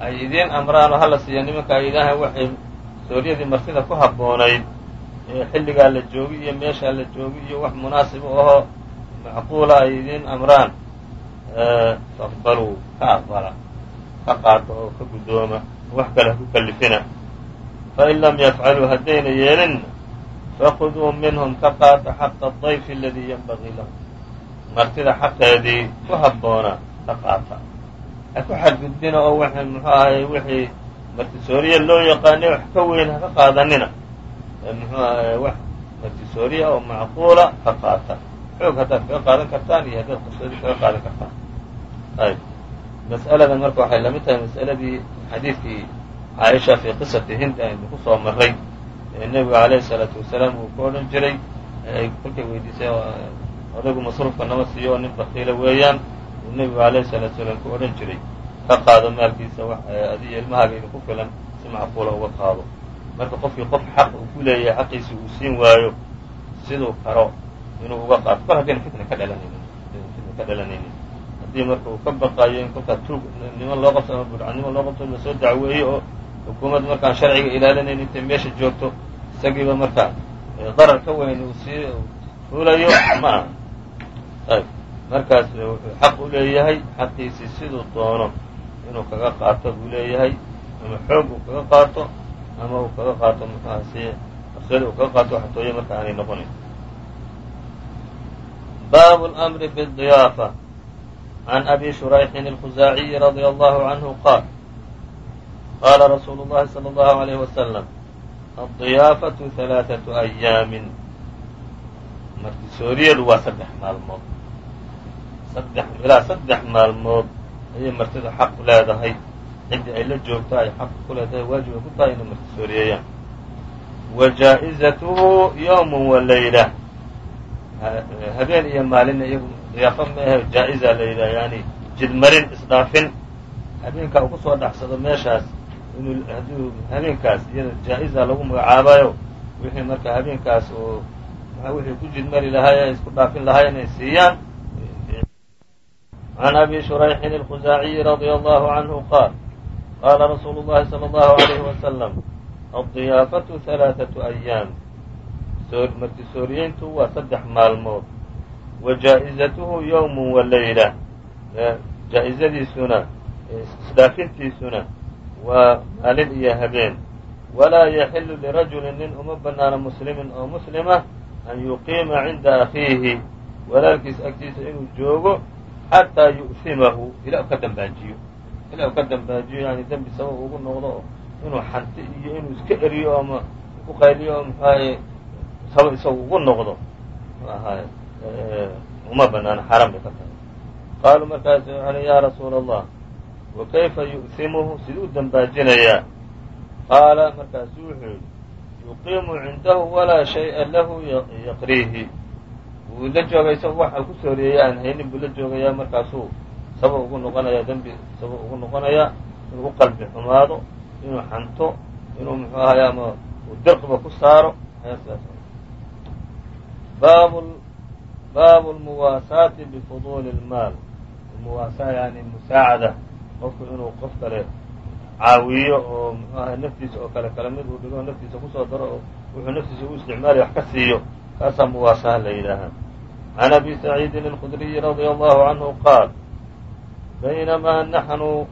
ay idiin amraan oo hala siiya nimanka ay waxay sooryadii martida ku habboonayd ee xilligaa la joogi iyo meeshaa la joogi iyo wax munaasib u ahoo macquula ay idiin amraan faqbaluu ka aqbala ka qaata oo ka guddooma wax kale ha ku kallifina fain lam yafcaluu haddayna yeelinna fakuduu minhum ka qaata xaqa adayfi aladii yanbagii lahu martida xaqeedii ku habboona ka qaata ha ku xadgudbina oo w muxuu ahay wixii martisooriya loo yaqaanay wax ka weyn haka qaadanina muxuu ahay wax martisooriya oo macquula ka qaata xoog haddaad kaga qaadan kartaan iyo haddaad qarsoodi kaga qaadan kartaan ayb mas'aladan marka waxay la mid tahay mas'aladii xadiidkii caaisha fii qisati hind aynu ku soo marray. Ee nebigu alayhi salaatu wasalaam uu ku odhan jiray ay kolkay weydiisay odaygu masruufka nama siiyo oo nin bakiila weeyaan. Uu nebigu alayhi salaatu wasalaam ku odhan jiray. Ka qaado maalkiisa adiyo ilmahaaga idinku filan si macquula uga qaado. Marka qofkii qof xaq uu ku uu siin waayo siduu karo inuu uga qaato kol haddayna fitna ka dhalanaynin fitna ka dhalanaynin haddii marka uu ka baqaayo in kolkaa tuug nimo loo qabto ama budcannimo loo qabto la soo dacweeyo oo xukuumaddu markaan sharciga ilaalinayn intay meesha joogto isagiiba marka darar ka weyn uu sii fuulayo ma. Aha ayb markaas wuxuu xaq u leeyahay xaqiisii siduu doono inuu kaga qaato buu leeyahay ama xoog uu kaga qaato ama uu kaga qaato muxuaha si uu kaga qaato xatooye marka aanay noqonayn bab اlأmri bالضiyaafa عan abi shurayxin الkhuzaaciyi radي allahu canhu qaal qaala rasuulu اllahi salى اllahu عalayh wasalam الضiyaafaةu ثalaaثaةu أyaami martisooriyadu waa saddex maalmood saddex ilaa saddex maalmood ayay martidu xaq u leedahay ciddii ay la joogto ay xaq ku leedahay waajib ay ku tahay inay martisooriyeeyaan wa jaa-izatuhu yawmun wa layla habeen iyo maalin iyagu diyaafo ma ahe jaa-iza la yidhaha yani jidmarin isdhaafin habeenka uu kusoo dhaxsado meeshaas inuu hadduu habeenkaas iyada jaa-iza lagu magacaabayo wixii marka habeenkaas oo wixii ku jidmari lahaay ay isku dhaafin lahaay inay siiyaan عن أbي شhريح الخزاaعي رضي الله عنه qاaل qاla رsuuل اللhi صلى الله عليه وسلم الضiyaaفة ثaلاثة أياam martisooriyeyntu waa saddex maalmood wa jaa-izatuhu yowm wa layla. Jaa-izadiisuna isdhaafintiisuna waa maalin iyo habeen walaa yaxilu lirajuli nin uma banaana muslimin oo muslima an yuqiima cinda akhiihi walaalkiis agtiisa inuu joogo xataa yu'himahu ilaa u ka dambaajiyo ilaa u ka dambaajiyo yani dembi sabab ugu noqdo inuu xanti iyo inuu iska eriyo ama ku qayliyo oo muxuahaye sabab isagu ugu noqdo ahaay uma banaano xaaraan bay ka tahay qaaluu markaasu waxay ya rasuula allah wa kayfa yu'himuhu siduu dambaajinayaa qaala markaasu wuxuu yidhi yuqiimu cindahu walaa shay'a lahu yaqriihi wuu la jooga isagu waxa ku sooriyaya aan haynin buu la joogayaa markaasuu sabab ugu noqonayaa dembi sabab ugu noqonayaa inuu qalbi xumaado inuu xanto inuu muxuu ahaye ama uu dirqiba ku saaro baabu lmuwaasaati bifuduuli lmaal muwaasaa yani musaacada qofku inuu qof kale caawiyo oo muxuu ahay naftiisa oo kale kale mid uu dhigo naftiisa ku soo daro oo wuxuu naftiisa u isticmaalaya wax ka siiyo kaasaa muwaasaha la yidhaahaa can abi saciidin alkhudriyi radia allahu canhu qaal baynamaa naxnu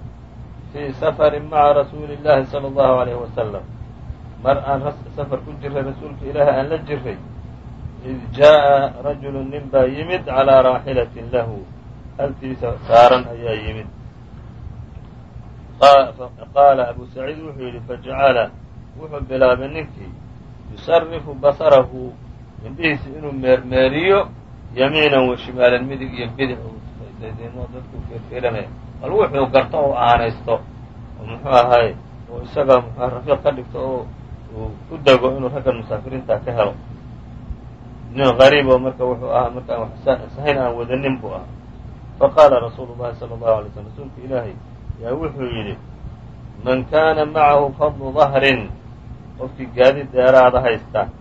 fii safarin maca rasuuli اllahi salى allahu alayhi wasalam mar aan safar ku jiray rasuulka ilaahi aan la jiray id jaaءa rajulu nin baa yimid calىa raaxilatin lahu haltiisa saaran ayaa yimid qaala abu saciid wuxuu yidhi fajacala wuxuu bilaabay ninkii yusarifu basarahu indhihiisa inuu meermeeriyo yamiinan wa shimaalan midig iyo bidix dadku fiirfiiranaya bal wuxuu garto oo aanaysto oo muxuu ahay oo isaga rafiiq ka dhigto oo uu ku dego inuu raggan musaafiriinta ka helo nin qariib oo marka wuxuu ahaa markaan sahayn aan wadanin buu ahaa. Faqaala rasuulu llahi sala allahu alay slm rasuulka ilaahay yaa wuxuu yidhi man kaana macahu fadlu dahrin qofkii gaadid dheeraada haysta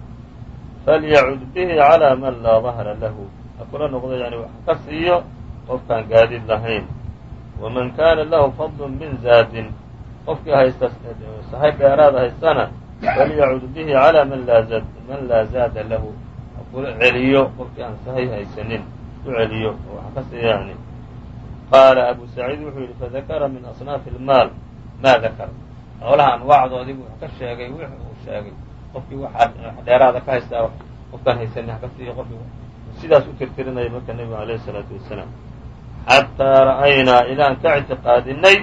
falyacud bihi calaa man laa dahra lahu. Ha kula noqdo yani wax ka siiyo qofkaan gaadid lahayn. Waman kaana lahu fadlu min zaadin qofkii haysta sahay dheeraada haystana falyacud bihi calaa man laa zaada lahu kula celiyo qofkii aan sahay haysanin. Ku celiyo oo wax ka siiyo yani qaala abu saciid wuxuu yidhi fadakara min asnaafi ilmaal maa dakar. Xoolaha anwaacdoodii buu ka sheegay wix uu sheegay. Qofkii waxaa dheeraada ka haystaa qofkaan haysanin haka siiyo qofkii sidaas u tirtirinaya marka nebigu alayh isalaatu wasalaam xataa ra'aynaa ilaan ka ictiqaadinay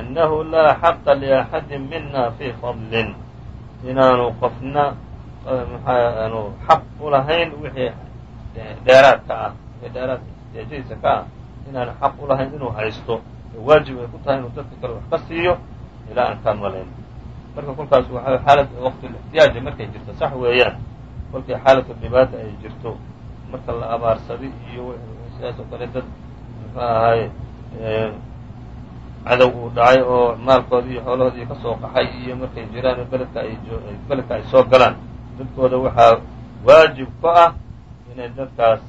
annahu laa xaqa liaxadin mina fii fadlin. Inaanu qofna maxaanu xaq u lahayn wixii dheeraadka ah wixii dheeraad deejadiisa ka ah inaanu xaq u lahayn inuu haysto waajib ay ku tahay inuu dadka kale wax ka siiyo ilaa aan kaa malayn marka kolkaas waxa xaalad waqtulixtiyaaja markay jirto sax weeyaan kolkii xaalatu dhibaata ay jirto marka la abaarsaday iyo sidaas oo kale dad muxuu ahaay cadow uu dhacay oo maalkoodii iyo xoolahoodii ka soo qaxay iyo markay jiraan beledka ay beledka ay soo galaan dadkooda waxaa waajib ku ah inay dadkaas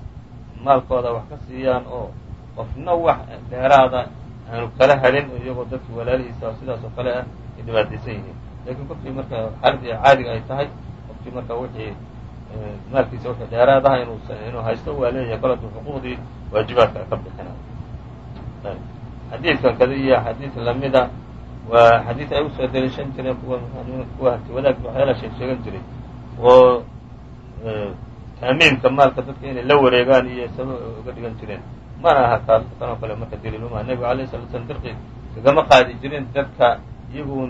maalkooda wax ka siiyaan oo qofna wax dheeraada aanu kala hadhin iyagoo dadki walaalihiisa sidaas oo kale ah ay dhibaataysan yihiin. Lakiin kolkii marka xaaladii caadiga ay tahay qofkii marka wixii maalkiisa wixii dheeraad aha inuu haysto waa leeyahay kol xuquuqdii waajibaadka ka bixina xadiidkan kada iyo xadiid lamida waa xadiid ay u soo daliishan jireen kuwa kuwa hanti wadaagta waxyaala jiray oo taamiimka maalka dadka inay la wareegaan iyo sabab uga dhigan jireen mana aha kaas kanoo kale marka daliiluma nebigu alayh sala slam dirqi kagama qaadi jirin dadka iyagu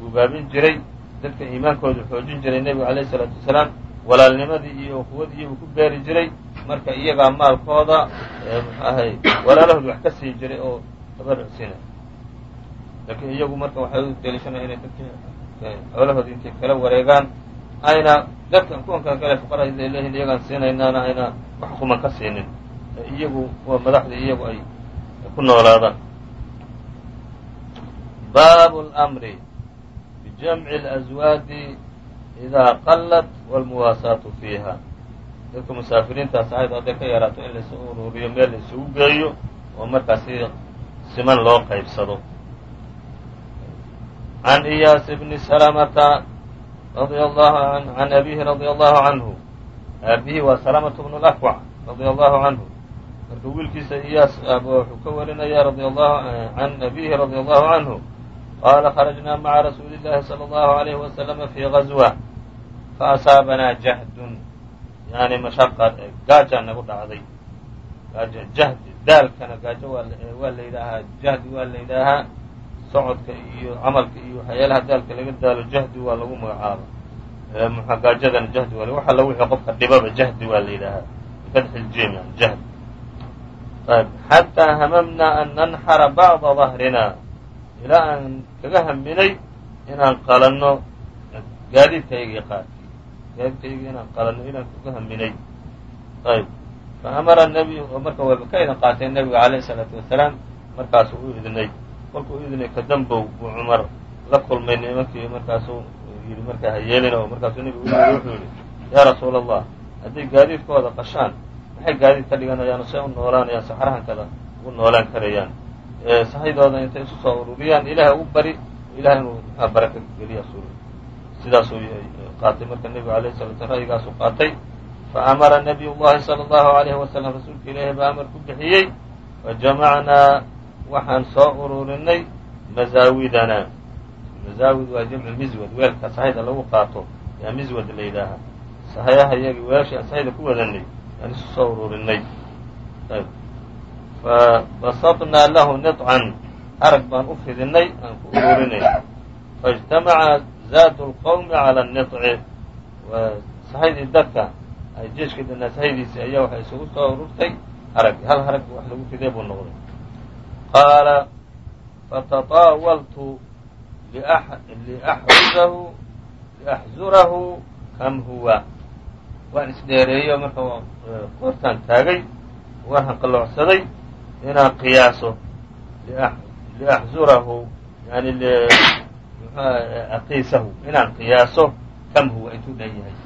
guubaabin jiray dadka iimaankooda xoojin jiray nebigu alayh isalaatu wasalaam walaalnimadii iyo quwadii iyaguu ku beeri jiray marka iyagaa maalkooda muxuu ahay walaalahooda wax ka sii jiray oo tabarucsina laakiin iyagu marka waxay u deliishanaya inay dadki xoolahoodii intay kala wareegaan ayna dadka kuwanka kale fuqarada leeyihin iyagaan siinaynaana ayna wax kuman ka siinin iyagu waa madaxdii iyagu ay ku noolaadaan bab اlأmri bijamci اlأزwaadi idaa qallat wاlmuwaasaatu fiiha dadka musaafiriintaas ahayd hadday ka yaraato in laisu ururiyo meel la isugu geeyo oo markaasi siman loo qaybsado عن إyاس بن سلمة radia allahu can abihi radia allahu canhu aabihii waa salamatu bnu lakwac radia allahu canhu marka wiilkiisa iyaas aaba wuxuu ka warinaya radia allahu can eh, abihi radia allahu canhu qaala kharajnaa maca rasuuli llahi salى allahu alayhi wasalama fii gazwa faasaabanaa jahdun. Yani mashaqa eh, gaaja nagu dhacday. Gaajo jahdi daalkana gaajo eh, waa la yidhaahaa jahdi waa la yidhaahaa socodka iyo camalka iyo waxyaalaha daalka laga daalo jahdi waa lagu magacaaba gaajadana jahdi waa wax alla wixii qofka dhibaba jahdi waa la yidhaahaa. Bifadxi ljim yani jahdi. Ayb xataa hamamnaa an nanxara bacda dahrina ilaa aan kaga haminay inaan qalanno gaadiidkaygii qaarkii gaadiidkaygii inaan qalanno inaan kaga haminay. Ayb faamara nabiy marka wayba ka idan qaatay nebiga alayh isalaatu wasalaam markaasuu u idnay kolkuu u idnay kadambow buu cumar la kulmay nimankii markaasuu yidhi markaa hayeelina oo markaasuu nebigu u yidhi wuxuu yidhi yaa rasuula allah hadday gaadiidkooda qashaan maxay gaadiid ka dhiganayaan see u noolaanayaan saxrahankada ugu noolaan karayaan? Sahaydooda intay isu soo ururiyaan ilaah u bari ilaah inuu mxua baraka geliya sur sidaasuu qaatay marka nebigu alayh salatu ra'yigaasuu qaatay faamara nabiy llahi salى اllahu alayhi wasalam rasuulka ilaahi baa amar ku bixiyey fajamacnaa waxaan soo ururinay mazaawidana mazaawid waa jamcu miswad weelka sahayda lagu qaato yaa miswad la yidhaaha sahayaha iyagii weelashii aan sahayda ku wadanay aan isu soo ururinay fabasطnaa lahu niطcan harag baan u fidinay aan ku ururinay faاجtamaca zaadu اlqowmi calى الniطci sahaydii dadka ay jeeshka dhanaa sahaydiisii ayaa waxay isugu soo ururtay harag hal harag wax lagu fidee buu noqday qaala liaxuzahu liaxzurahu kam huwa waan isdheereeyo marka qoortaan taagay waan hanqaloocsaday inaan qiyaaso liaxzurahu yani aqiisahu inaan qiyaaso kam huwa intuu dhan yahay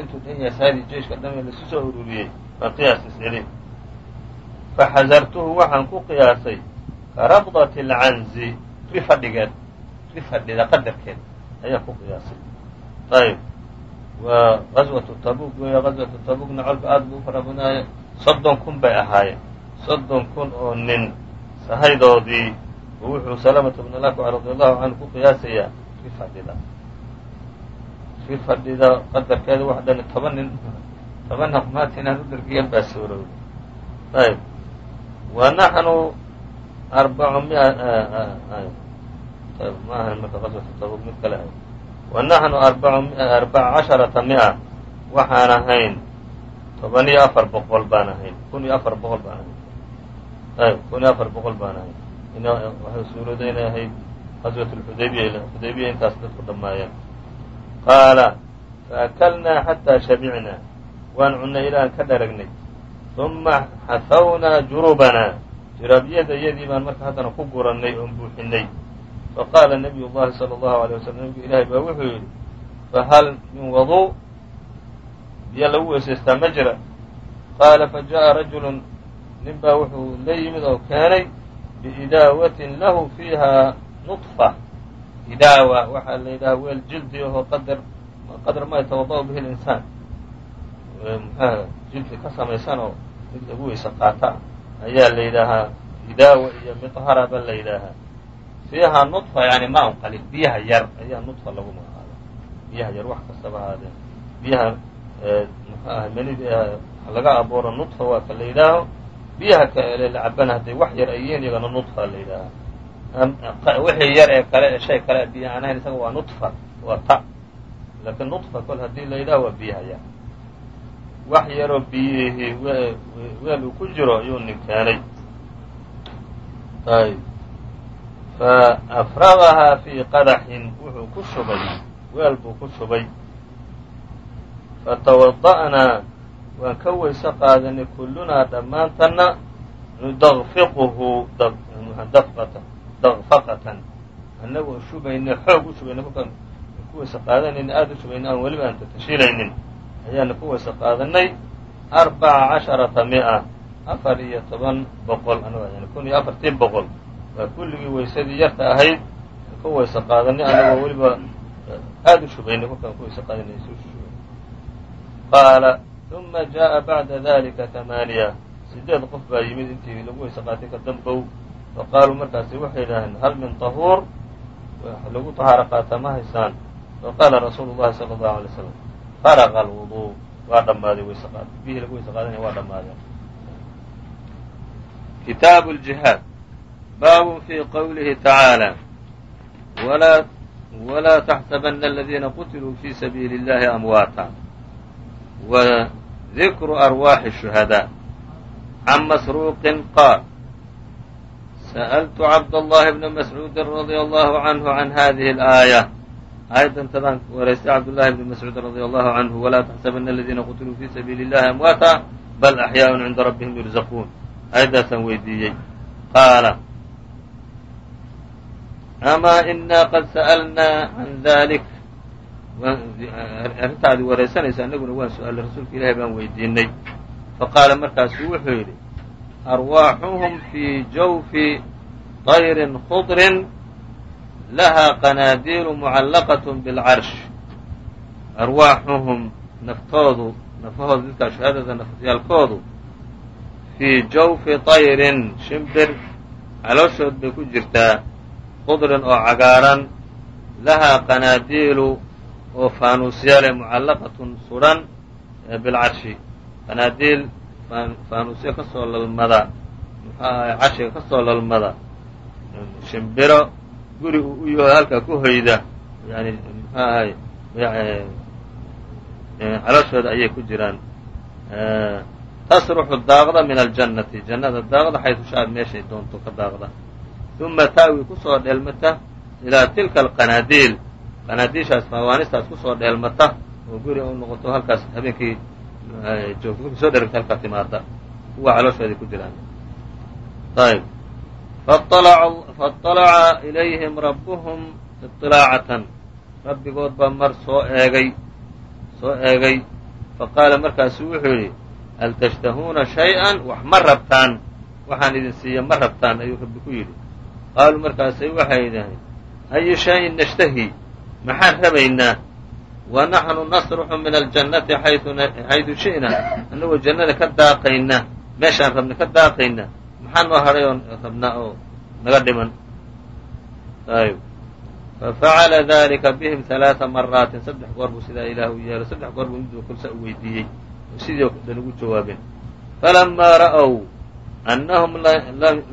intuu dhan yahay saadii jeiشhka dhame laisu soo ururiyey baan qiyaas isiri faxasartuhu waxaan ku qiyaasay karabdati اlcanzi ri fadhigeed ri fadhida qadarkeed ayaan ku qiyaasay. Ayb waa gaswatu tabuk weeye gaswatu tabukna colka aad buu u fara badnaaye soddon kun bay ahaayeen soddon kun oo nin sahaydoodii oo wuxuu salamata bn alakwa radi allahu canhu ku qiyaasayaa ri fadhida. Ri fadhida qadarkeeda wax dhan toban nin toban haqmaati inaan u dhargiyan baa suurowday ayb wa naxnu arbacu mia ayb ma ahayn marka qaswatu tabuk mid kale ahay wa naxnu arbaca casharata mia waxaan ahayn toban iyo afar boqol baan ahayn kun iyo afar boqol baan ahayn kun iyo afar boqol baan ahayn waxay suurooday inay ahayd qaswat lxudaybiya xudaybiya intaas dadku dhammaayeen qaala faakalnaa xataa shabicnaa waan cunnay ilaan ka dharagnay uma xahawnaa jurubanaa jiraabiyada iyadii baan marka haddana ku gurannay oon buuxinay fa qaala nabiy llahi sala allahu alay wasalam nabigu ilaahay baa wuxuu yidhi fahal min wadu biyo lagu weysaystaa ma jira qaala fa jaءa rajulu nin baa wuxuu la yimid oo keenay biidaawatin lahu fiiha nuطfa idaawa waxaa la yidhaha weel jildi ahoo qadar qadar ma yatawada'u bihi linsaan. Mxuah jildi ka samaysan oo mid lagu weyse qaata ayaa la yidhaahaa idaawa iyo midhara ba la yidhaahaa fiiha nuطfa yani ma un qalil biyaha yar ayaa nuطfa lagu magacaaba biyaha yar wax kastaba ahaadeen biyaha mxu aha menidi laga abuuro nuطfa waa ka la yidhaaho biyaha kale la cabana hadday wax yar ay yihiin iyagana nuطfa la yidhaahaa wixii yar ee kale ee shay kale biyo aan ahayn isaga waa nuطfa waa ta laakiin nuطfa kol haddii la yidhaha waa biyahaya wax yaroo biyihii weel uu ku jiro ayuu nin keenay. Ayb faafragahaa fii qadaxin wuxuu ku shubay weel buu ku shubay. Fatawada'naa waan ka weyse qaadanay kullunaa dhammaantanna nudaqfiquhu daqfaqatan annagoo shubayna xoog u shubayna kolkaan weyse qaadanayna aada u shubayna aan weliba aan tatashiilaynin ayaana ku weysa qaadanay arbaca casharata mi'a. Afar iyo toban boqol anag yani kun iyo afartii boqol. Waa kulligii weysadii yarta ahayd. Ku weysa qaadanay anagoo weliba eh, aada u shubaynay kolkaan ku weysa qaadanay isu shubay qaala uma jaءa bacda dalika tamaaniya sideed qof baa yimid intii lagu weysa qaatay ka dambow. Faqaaluu markaasi waxay yidhaaheen hal min tahuur? Lagu tahaaro qaataa ma haysaan. Faqaala rasuulu llahi sala allahu alay slam faraqa alwudu waa dhammaaday weyse qaad biyihii lagu weyse qaadanaya waa dhammaadeen kitaabu اljihaad baabun fii qowlihi tacaalى walaa taxsabana aladiina qutiluu fii sabiili اllahi amwaata wa dikru arwaaxi الshuhadاء can masruuqin qaal sأltu cabdالlahi bna mascuudi radي allahu canhu can hadihi اlآaية aayaddan tadaan waraystay cabdullahi bni mascuud radi allahu canhu walaa taxsabana aladiina qutiluu fii sabiili اllahi amwaata bal axyaaءun cinda rabbihim yurzaquun aayaddaasaan weydiiyey qaala amaa inaa qad sa'alnaa can dalik arrintaadi waraysanaysa annaguna waan su-aalay rasuulka ilahi baan weydiinay faqaala markaasu wuxuu yidhi arwaaxuhum fii jawfi طayrin khudrin lahaa qanaadiilu mucallaqaة biاlcarsh arwaaxuhum naftoodu nafahooda dadkaa shahaadada nafyaalkoodu fii jawfi طayrin shimbir calooshood bay ku jirtaa khudrin oo cagaaran lahaa qanaadiilu oo faanuusyaale mucallaqatun suran bilcarshi qanaadiil faanuusyo ka soo lalmada muxuu ahay carshiga ka soo lalmada shimbiro guri u yaho halkaa ku hoyda. Yani muxuu ahay calooshooda ayay ku jiraan. Tasruxu daaqda min aljannati. Jannada daaqda xaysu shaad meeshay doonto ka daaqda. Uma taawi ku soo dheelmata ilaa tilka alqanaadiil. Qanaadiishaas faawaanistaas ku soo dheelmata oo guri u noqoto halkaas habeenkii joogto markii soo dheragta halkaa timaada kuwa calooshoodai ku jiraan. Ayb faطalaca ilayhim rabbuhum iطilaacatan rabbigood baa mar soo eegay soo eegay faqaala markaasu wuxuu yidhi hal tashtahuuna shay-an wax ma rabtaan waxaan idin siiya ma rabtaan ayuu rabbi ku yidhi qaaluu markaasay waxay yidhaaheen ayu shayin nashtahi maxaan rabaynaa wa naxnu nasruxu min aljannati xaydu shi'na annagoo jannada ka daaqayna meeshaan rabna ka daaqayna maxaa noo hadhay oo rabnaa oo naga dhiman ayb fafacala dalika bihim ثalaaثa maraatin saddex goor buu sidaa ilaahu yeelo saddex goor buu midba kolsa u weydiiyey sidii dan ugu jawaabeen falamaa ra'w annahum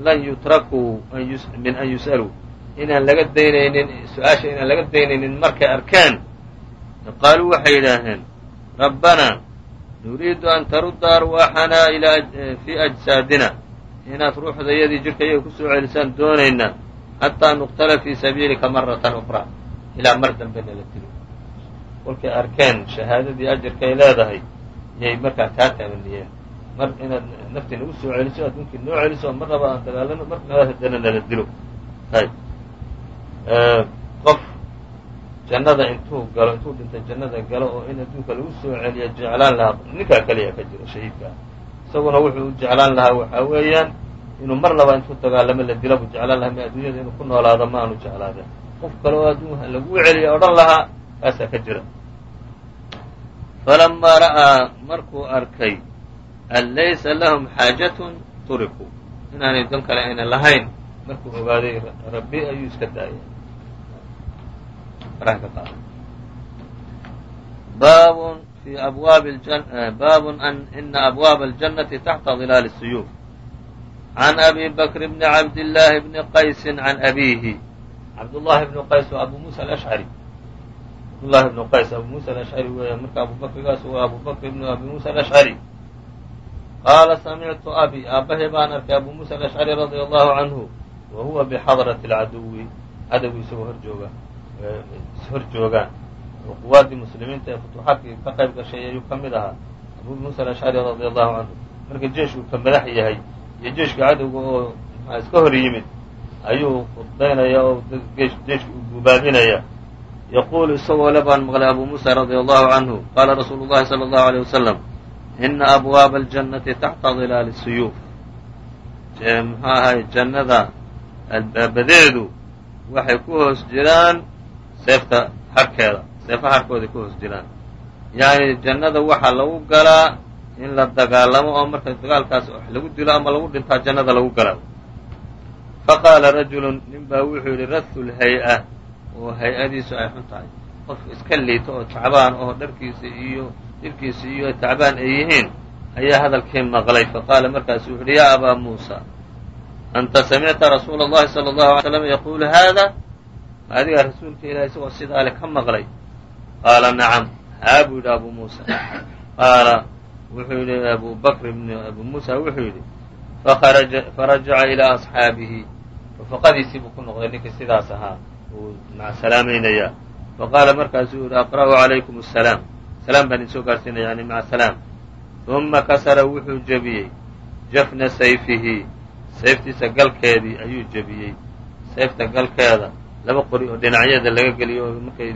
lan yutrakuu min an yus'aluu inaan laga daynaynin su'aasha inaan laga daynaynin markay arkeen qaaluu waxay yidhaaheen rabbanaa nuriidu an tarudda arwaaxanaa fii ajsaadina inaad ruuxdayadii jidhkayaga ku soo celisaan doonaynaa xataa nuqtala fii sabiilika maratan uqra ilaa mar dambe nala dilo kolkay arkeen shahaadadii ajarkay leedahay yay markaa taa taamaniyeen mar inaad naftii nagu soo celiso adduunkii noo celiso mar raba aan dagaalano mar nala haddana nala dilo ayb qof jannada intuu galo intuu dhintay jannada galo oo in adduunka lagu soo celiya jeclaan lahaa ninkaa keliya ka jira shahiidka ah isaguna wuxuu u jeclaan lahaa waxaa weeyaan inuu mar laba intuu dagaalamo la dila buu jeclaan lahaa ma adduunyada inuu ku noolaado ma aanu qof kale oo adduunka lagu celiya odhan lahaa kaasaa ka jira. Falamaa ra'aa markuu arkay an laysa lahum xaajatun turikuu inaanay dan kale ayna lahayn markuu ogaaday rabbi ayuu iska daayay. Baabun fi abwaabi baabun ina abwaaba aljannati taxta dilaali الsuyuuf can abi bakr bni cabdillaahi bni qaysi can abiihi cabdullahi bni qays waa abu muusa alashcari cabdullahi ibnu qays abu muusa alashcari weeyaan marka abubakrigaas waa abu bakr ibnu abi muusa alashcari qaala samictu abi aabbahay baan arkay abu muusa alashcari radia allahu canhu wa huwa bixadrati alcaduwi cadowgi isagoo hor jooga hor joogaan oo muslimiinta ee futuuxaadkii ka qayb gashay ayuu ka mid ahaa abu muusa alashcari radia allahu canhu marka jeeshku ka madax yahay iyo jeeshka cadowga oo maxaa iska hor yimid ayuu khudbaynaya oo jeeshka u gubaabinaya yaquulu isagoo le baan maqlay abu muusa radia allahu canhu qaala rasuulu llahi sala allahu aleyh wasalam ina abwaaba aljannati taxta dilaali suyuuf muxuu ahay jannada albaabadeedu waxay ku hoos jiraan seefta harkeeda neefaharkooda ku hoos jiraan. Yacni jannada waxaa lagu galaa in la dagaalamo oo marka dagaalkaas wax lagu dilo ama lagu dhintaa jannada lagu galaa faqaala rajulun ninbaa wuxuu yihi rathul lhay-a oo hay'adiisu ay xun tahay. Qof iska liito oo tacbaan oo dharkiisa iyo dhirkiisa iyo tacbaan ay yihiin ayaa hadalkii maqlay. Faqaala markaasu wuxu uhi yaa abaa muusa anta samicta rasuula allahi sala allahu alay slam yaquulu haada ma adigaa rasuulka ilahay isagoo sidaale ka maqlay qaala nacam haa buu yidhi abu muusa. Qaala wuxuu yidhi abu bakr ibn abu muusa wuxuu yidhi farajaca ilaa asxaabihi. Rufaqadiisii buu ku noqday ninkii sidaas ahaa uu macsalaamaynayaa faqaala markaasuu yihi aqra'u calaykum asalaam salaam baan idin soo gaarsiinaya yani maca salaam. Uma kasara wuxuu jebiyey jafna sayfihi. Sayftiisa galkeedii ayuu jebiyey. Sayfta galkeeda laba qori oo dhinacyada laga geliyo oo markay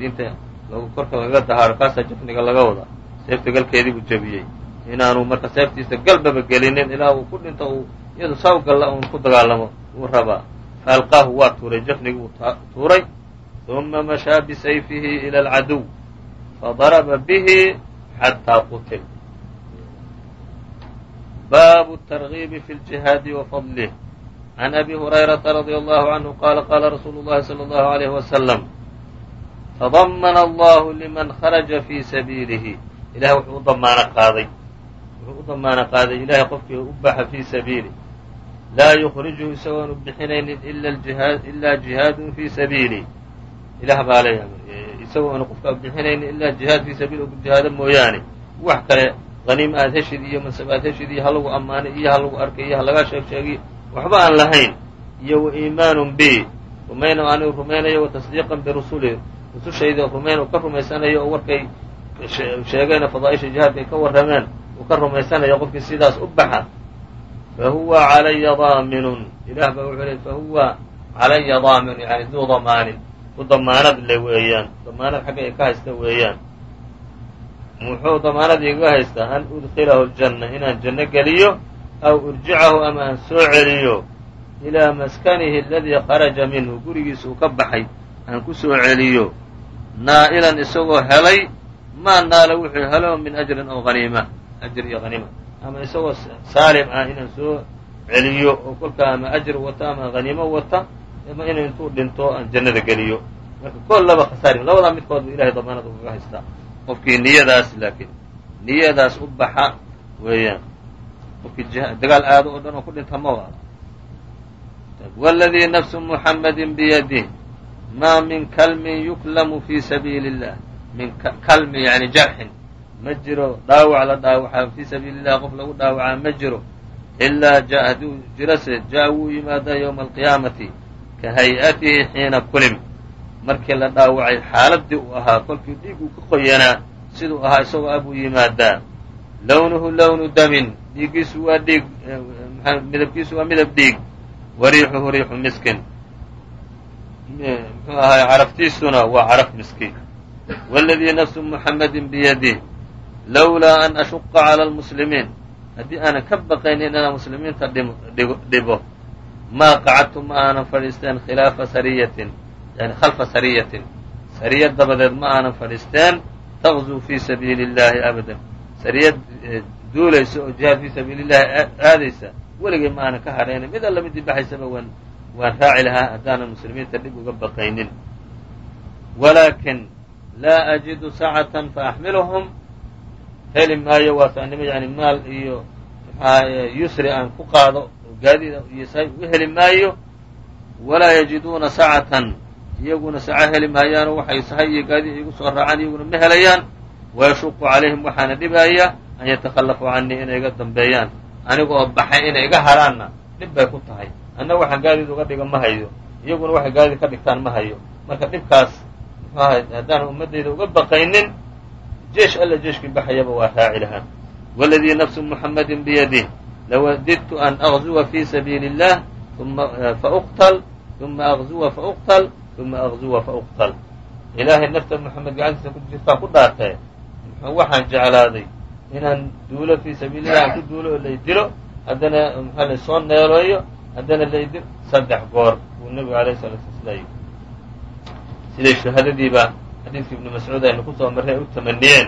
korka laga dahaaro kaasaa jafniga laga wada seefta galkeedii buu jebiyey inaanu marka seeftiisa galbaba gelinin ilaa uu ku dhinto uu iyadu saw u galla uun ku dagaalamo uu rabaa faalqaahu waa tuuray jafnigu uu tuuray uma mashaa bisayfihi ila alcaduw fadaraba bihi xataa qutil baabu targiibi fi ljihaadi wa fadlih can abi hurayrata radia allahu canhu qaala qaala rasuulu llahi salى allahu alayh wasalam tadamana allahu liman kharaja fi sabiilihi ilahay wuxuu u qaaday wuxuu u damaano qaaday ilaahay qofkii u baxa fii sabiili laa yukrijuhu isagoonu bixinaynin ilaa jihaadun fii sabiili ilah baa leeyahay isagoonu qofka bixinaynin ilaa jihaad fii sabiili oo jihaado mooyaane wax kale haniim aad heshid iyo mansab aad heshid iyo ha lagu ammaanay iyo ha lagu arkay iyo ha laga sheeg sheegiy waxba aan lahayn iyo wa iimaanun bi rumayno anigu rumaynayo wa tasdiiqan birusuli rusushayda rumayn uu ka rumaysanayo oo warkay sheegeen fadaaisha jihaadka ay ka warrameen uu ka rumaysanayo qofkii sidaas u baxa fa huwa calaya daaminun. Ilah baa wuxuu leey fa huwa calaya daaminun yani duu damaanin ku damaanad le weeyaan. Damaanad xagga ay ka haysta weeyaan. Muxuu damaanad igaga haystaa an udkilahu ljanna inaan janno geliyo aw urjicahu ama aan soo celiyo? Ilaa maskanihi aladii kharaja minhu gurigiisa uu ka baxay aan ku soo celiyo naa'ilan isagoo helay maa naala wuxuu helo min ajrin aw haniima ajr iyo haniima ama isagoo saalim ah inaan soo celiyo oo kolkaa ama ajr wata ama haniimo wata ama inuu intuu dhinto aan jannada geliyo marka kol laba khasaarin labadaa midkood buu ilahay damaanad ugaga haystaa qofkii niyadaas laakiin niyadaas u baxa weeyaan qofkii dagaal aado oo dhan oo ku dhinta ma a wاladii nafsu muxamadi biyadih maa min kalmin yuklamu fii sabiili اllah min kalmi yani jarxin ma jiro dhaawac la dhaawacaa fii sabiili اllah qof lagu dhaawacaa ma jiro ilaa jaa hadduu jirase jaa wuu yimaadaa yowma alqiyaamati ka hay'atihi xiina kulim markii la dhaawacay xaaladii uu ahaa kolkii dhiiguu ka qoyanaa siduu ahaa isagoo abuu yimaadaa lownuhu lownu damin dhiiggiisu waa dhiig midabkiisu waa midab dhiig wa riixuhu riixu miskin muxuu ahaay caraftiisuna waa caraf miski wاladii nafsu muxamadi biyadih lowlaa an ashuqa calى lmuslimiin haddii aanan ka baqaynin inaan muslimiinta dhibo maa qacadtu ma aanan fadhiisteen khilaafa sariyatin yani khalfa sariyatin sariyad dabadeed ma aanan fadhiisteen taqzuu fii sabiili اllahi abadan sariyad duulaysa oo jihaad fii sabiili llahi aadaysa weligay ma aanan ka hadhaynin mid alla midii baxaysaba waan waan raaci lahaa haddaanan muslimiinta dhib uga baqaynin. Walaakin laa ajidu sacatan faaxmiluhum heli maayo waasaanimo yani maal iyo maxaa yusri aan ku qaado oo gaadiid iyo u heli maayo walaa yajiduuna sacatan. Iyaguna saca heli maayaanoo waxay sahay iyo gaadi igu soo raacaan iyaguna ma helayaan. Wayashuqu calayhim waxaana dhibaaya an yatakhallafuu canii inay iga dambeeyaan. Aniga oo baxay inay iga haraanna dhib bay ku tahay anna waxaan gaadiid uga dhiga ma hayo. Iyaguna waxay gaadiid ka dhigtaan ma hayo. Marka dhibkaas muxuu haddaan ummaddayda uga baqaynin jeesh alla jeeshkii baxayaba waa raaci lahaa waladii nafsu muxammadin biyadih lawadidtu an aqzuwa fi sabiili اllah uma fauqtal uma aqzuwa fauqtal uma aqzuwa fauqtal. Ilaahay nafta moxamed gacantiisa ku jirtaa ku dhaartee waxaan jeclaaday inaan duulo fii sabiililah aan ku duulo oo laydilo haddana maxaa la soo neelooyo haddana laydi saddex goor uu nebigu alayh salatu wasalaa siday shuhadadiiba xadiidkii ibnu mascuud aynu ku soo u tamaniyeen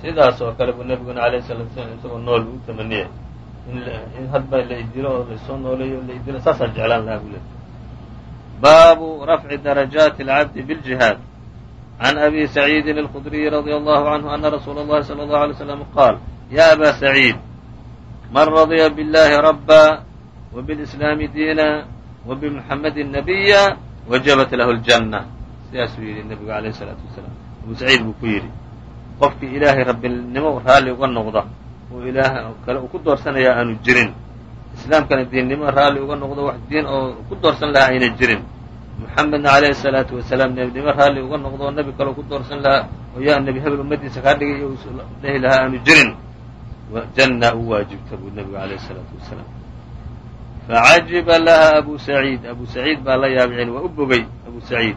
sidaas kale buu nebiguna alayh salatu wasalaam isagoo nool u tamaniyey in hadba laydilo oo laysoo nooleeyo laydilo saasaan jeclaan lahaa buu leey baabu rafci darajaati alcabdi biljihaad. Can abi saciidin alkhudriyi radia allahu canhu ana rasuula allahi sala allahu alay slam qaal ya aba saciid man radya billahi rabba وبالإسلام dينا وبمحمد نبيا وجبت lah الجنة sidaasuu yidhi نبgu عalيه الصلاaةu وaسلام أbu سعيid buu ku yidhi qofkii ilaahay rabbinimo raalli uga noqda oo ilaah kale uu ku doorsanaya aanu jirin islaamkana diinnimo raalli uga noqdo wax diin oo ku doorsan lahaa ayna jirin muxamedna calayhi salaatu wasalaam nebinimo raalli uga noqdo oo nebi kaleo ku doorsan lahaa oo yaa nebi hebel ummaddiisa kaa dhigay iyo dhehi lahaa aanu jirin janna u waajibta buu nebigu calayhi salaatu wasalaam facajiba laha abu saciid abu saciid baa la yaabicin waa u bogay abu saciid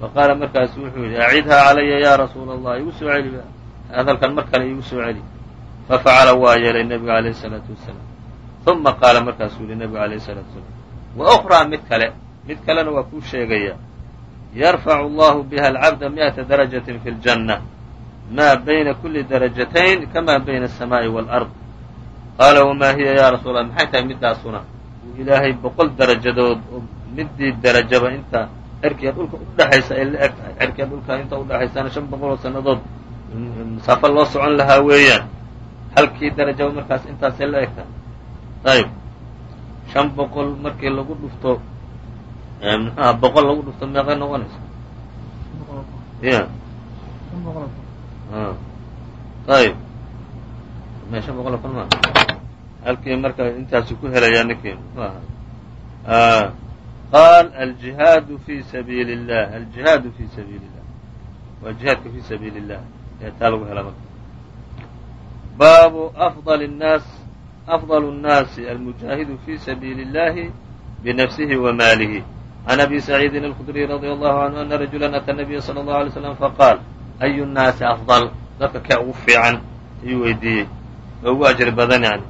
faqaala markaasu wuxuu yidhi acidhaa calaya yaa rasuula allah igu soo celi hadalkan mar kale iigu soo celi fafacala waa yeelay nebiga alayh salaatu wasalaam uma qaala markaasuu yihi nebigu alayh salaatu wasalaam wa ukhraa mid kale mid kalena waa kuu sheegaya yarfacu allahu biha alcabda mi'ata darajatin fi ljanna ma bayna kuli darajatayn kama bayna asamaa'i waalard qaala wamaa hiya ya rasuul maxay tahay middaasuna ilaahay boqol darajadood oo midii darajaba inta cerkiya dhulka udhexaysa ay la eg tahay. Cerkiya dhulka inta udhexaysana shan boqol oo sannadood. Masaafo loo socon lahaa weeyaan. Halkii darajaba markaas intaasay la eg tahay. Ayb shan boqol markii lagu dhufto mxuha boqol lagu dhufto meeqay noqonaysa? Ya me shan boqol kun ma halkii marka intaasu ku helayaa ninkii mxu aha qaal aljihaadu fi sabiili اllah aljihaadu fi sabiili اllah waa jihaadka fi sabiili اllah ee taa lagu helaa marka baabu afضل الnaas afضل الnaasi almujaahidu fi sabiili اllahi binafsihi wa maalihi عن أbي سعيidi الخdري رضي الله عنه أنa رaجuلا أtى النبya صلى الله عليه وسلم faqاal أy الناasi أفضل dadka kee ugu fiican ayuu weydiiyey oo ugu أجri badan yani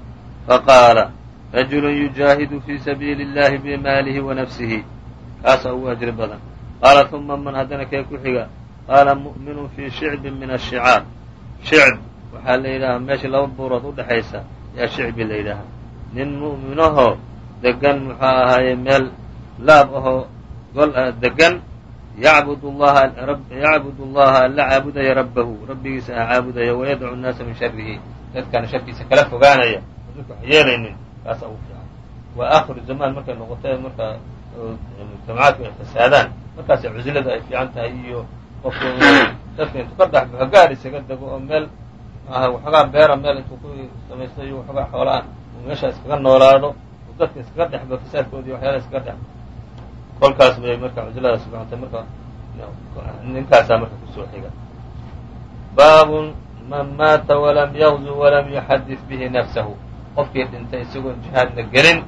faqaala rajulu yujaahidu fii sabiili اllahi bimaalihi wa nafsihi kaasaa ugu ajri badan qaala uma man haddana kee ku xiga qaala mu'minun fii shicbin min ashicaar shicb waxaa la yidhaahaa meesha laba buurood udhexaysa yaa shicbi la yidhaahaa nin mu'minahoo degan muxuu ahaaye meel laab ahoo gol degan yacbudu allaha alla caabudaya rabbahu rabbigiisa ah caabudaya wayadcu nnaasa min sharihi dadkana sharkiisa kala fogaanaya oo dadka wax yeelaynin. Kaasaa ugu fiican. Waa aakhiru zamaan markay noqotay markaa jamacaadku ay fasaadaan. Markaasay cuslada ay fiican tahay iyo qofku dadka intuu ka dhex baxo gaar isaga dego oo meel waxoogaa beera meel intuu ku samaysto iyo waxoogaa xoolaa meesha iskaga noolaado oo dadka iskaga dhexba fasaadkoodi waxyaala iskaga dhex kolkaas bay marka cusladaas fiicantay marka ninkaasaa marka ku soo xiga. Baabun man maata walam yagzu walam yuxadid bihi nafsahu qofkii dhintay isagoon jihaadna gelin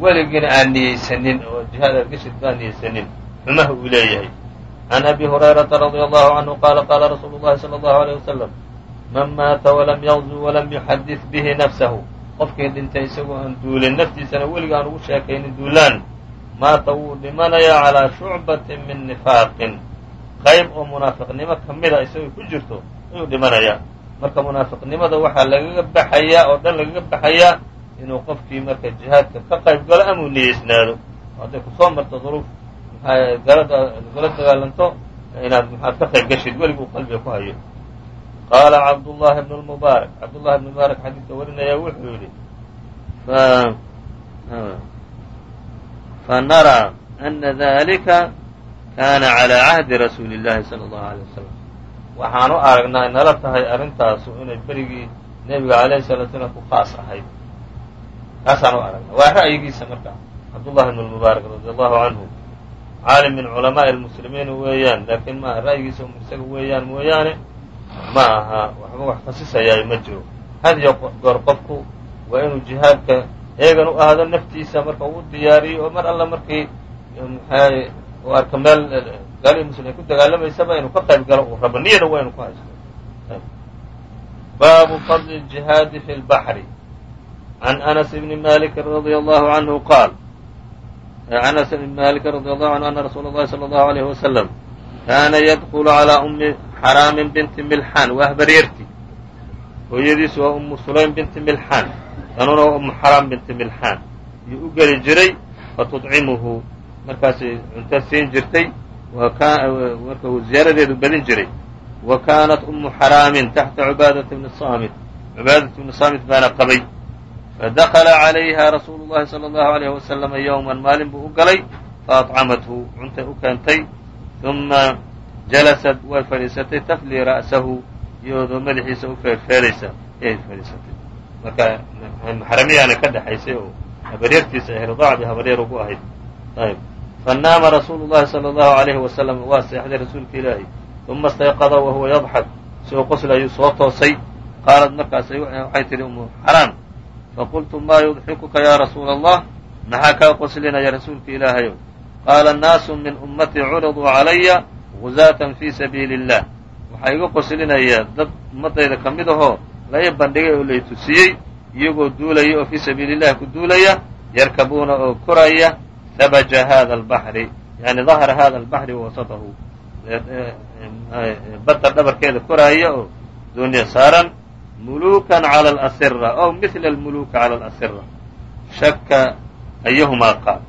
weligiina aan niyeysanin oo jihaad argashid baan niyeysanin. Xumaha uu leeyahay. Can abi hurayrata radia allahu canhu qaala qaala rasuulu llahi sala allahu aleyh wasalam man maata walam yagzu walam yuxadid bihi nafsahu. Qofkii dhintay isagoo aan duulin naftiisana weliga aan ugu sheekaynin duulaan. Maata wuu dhimanayaa calaa shucbatin min nifaaqin. Qayb oo munaafiqnimo ka mida isagoo ku jirto ayuu dhimanayaa marka munaafiqnimada waxaa lagaga baxayaa oo dhan lagaga baxayaa inuu qofkii marka jihaadka ka qayb galo amuu niyeysnaado hadday kusoo marto duruuf galada lagala dagaalanto inaad maxaad ka qayb gashid weliguu qalbiga ku hayo qaala cabdullahi bnu lmubaarak cabdullahi bnu mubaarak xadiidka warinaya wuxuu yidhi fanarىa أna dalika kana calى cahdi rasuuli اllahi salى اllahu alيه wasalam waxaan u aragnaa nala tahay arrintaasu inay berigii nebiga alayhi salatu slam ku khaas ahayd. Taasaan u aragnaa. Waa ra'yigiisa marka cabdullahi ibn mubaarak radi allahu canhu caalim min culamaءi اlmuslimiin weeyaan laakiin maaha ra'yigiisa isaga weeyaan mooyaane ma aha waxba wax khasisayaay ma jiro. Hadiyo goor qofku waa inuu jihaadka eegan u ahdo naftiisa marka uu diyaariyo oo mar alla markii mxay u arka meel gaalihii muslim ay ku dagaalamaysaba inuu ka qayb galo uu rabo niyana waa inuu ku haysto baabu fadli الجihaadi fi اlbaحri عan أنس بn maliki radي allahu عanhu qaal أنس بn maliki radي allahu عanhu ana rasuula الlahi slى الlahu عalيه waslم kaana ydkl عalى أmi xaraami binti milxaan waa habaryarti hooyadiisu waa umu sulaym binti milxaan tanuna waa umu xaraam binti milxaan yuu u geli jiray fatudcimuhu markaasay cunto siin jirtay marka uu ziyaaradeedu badin jiray. Wa kaanat umu xaraamin taxta cubaadata bni saamit cubaadat bni saamit baana qabay. Fadakla calayha rasuulu llahi salى اllahu alayh wasalama yowman maalin buu u galay faatcamathu cuntay u keentay uma jalasad way fadhiisatay taflii ra'sahu iyadoo madaxiisa u feerfeeraysa ayay fadhiisatay. Marka maxramiyaana ka dhexaysay oo habaryartiisa ahy ridaacdii habaryar ugu ahayd. Ayb fanaama rasuulu llahi salى اllahu alayhi wasalam waa seexday rasuulka ilaahi uma istayqada wahuwa yadxak isagoo qosl ayuu soo toosay qaalat markaas waxay tidhi umu xaraam faqultu maa yudxikuka ya rasuula allah maxaa kaa qoslinaya rasuulka ilaahayow qaala naasu min ummatii curiduu calaya guzaatan fii sabiili اllah waxaa iga qoslinaya dad ummadayda ka mid ahoo la ii bandhigay oo lay tusiyey iyagoo duulaya oo fii sabiili llahi ku duulaya yarkabuuna oo koraya habaja hada albaxri yani dahra hada albaxri wasatahu badda dhabarkeeda koraaya oo dooniya saaran mulukan cala alasira ow mila almuluka cala alasira shaka ayuhumaa qaal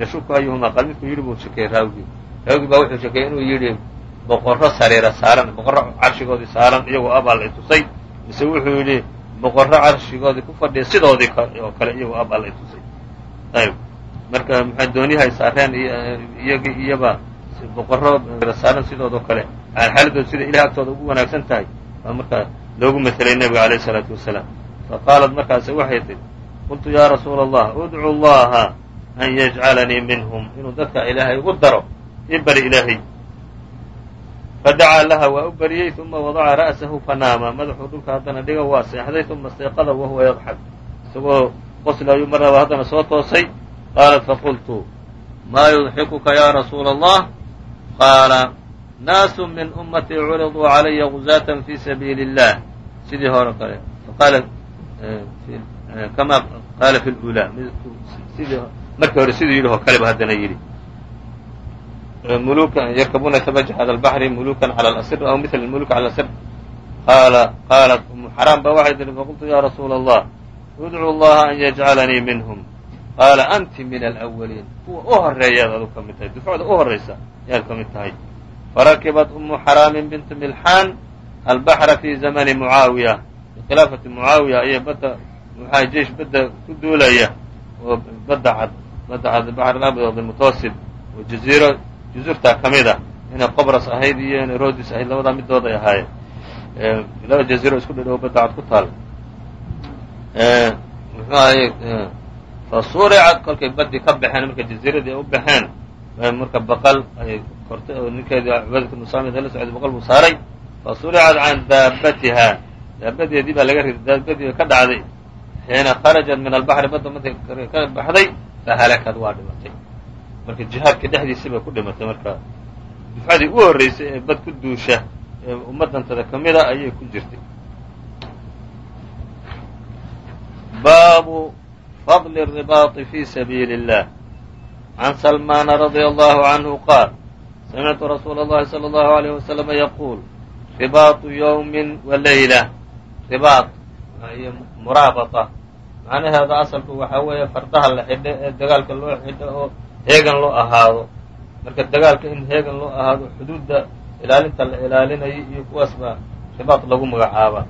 yashuku ayuhumaa qaal midkuu yidhi buu shakeyey raawigii raawigii baa wuxuu shekeeyey inuu yidhi boqorro sariira saaran boqorro carshigoodii saaran iyagoo abaa la tusay mise wuxuu yidhi boqorro carshigoodii ku fadhiya sidoodii oo kale iyagoo abaa la tusay. Ayb marka mxaa dooniyahay saareen iyagi iyaba boqorro saaran sidoodoo kale. Xaaladooda sida ilahay agtooda ugu wanaagsan tahay baa markaa loogu maselay nebiga alayh isalaatu wasalaam. Faqaalat markaase waxay tihi qultu yaa rasuula allah udcu llaha an yajcalanii minhum. Inuu dadka ilaahay ugu daro ii bari ilaahay. Fadacaa laha waa u bariyey uma wadaca ra'sahu fanaama madaxuu dhulka haddana dhiga waa seexday uma istayqada wahuwa yadxak isagoo qoslaayuu mar laba haddana soo toosay qaalat faqultu maa yudxikuka ya rasuula allah qaala naasu min ummatii curiduu calaya guzaatan fi sabiili اllah sidii hore kale qaala kama qaala fi lula sidii markii hore siduu yidhi oo kaleba haddana yidhi yrkabuna tabaj hada اlbaحri mulukan calى اlasr aw mil اmuluk calى asr qaala qaalat umu xaraam ba waxay tihi faqultu ya rasuula allah udcu llaha an yajcalanii minhm qaala anti min alأwaliin kuwa u horeeyaad adu ka mid tahay dufcda u horaysa yaad ka mid tahay farakibat umu xaraamin bint milxaan albaxra fi zamani mucaawiya bikhilaafati mucaawiya ayay badda muxaa jeish badda ku duulaya oo badda cad badda cad baxr abd mutawasib oo jaziiro juzurtaa ka mid a inay qobras ahayd iyo inay rodis ahayd labadaa middood ay ahaayeen laba jaziiro isku dhadhow badda cad ku taal muxuu ahaye fa suricad kolkay baddii ka baxeen markay jaziiradii ay u baxeen marka baqal ay kortay oo ninkeedii cubaadatu bnu saamid la socday baqal buu saaray. Fa suricad can daabatiha daabadeedii baa laga riday daabadii ka dhacday. Xiina kharajat min albaxri badda markay ka baxday fahalakad waa dhimatay. Marka jihaadka dhexdiisii bay ku dhimatay marka dufcadii u horreysay ee bad ku duusha ee ummaddantada ka mida ayay ku jirtay. Baabu fadli الribaaطi fi sabiili الlah can salmaana radia allahu canhu qaal samictu rasuula اllahi salى اllahu عalيyh waslama yaquul ribaaطu ywmi wa leyla ribaaط iyo muraabaطa macnaheeda asalku waxaa weeye fardaha la xidho ee dagaalka loo xidho oo heegan loo ahaado marka dagaalka in heegan loo ahaado xuduudda ilaalinta la ilaalinayo iyo kuwaas baa ribaaط lagu magacaaba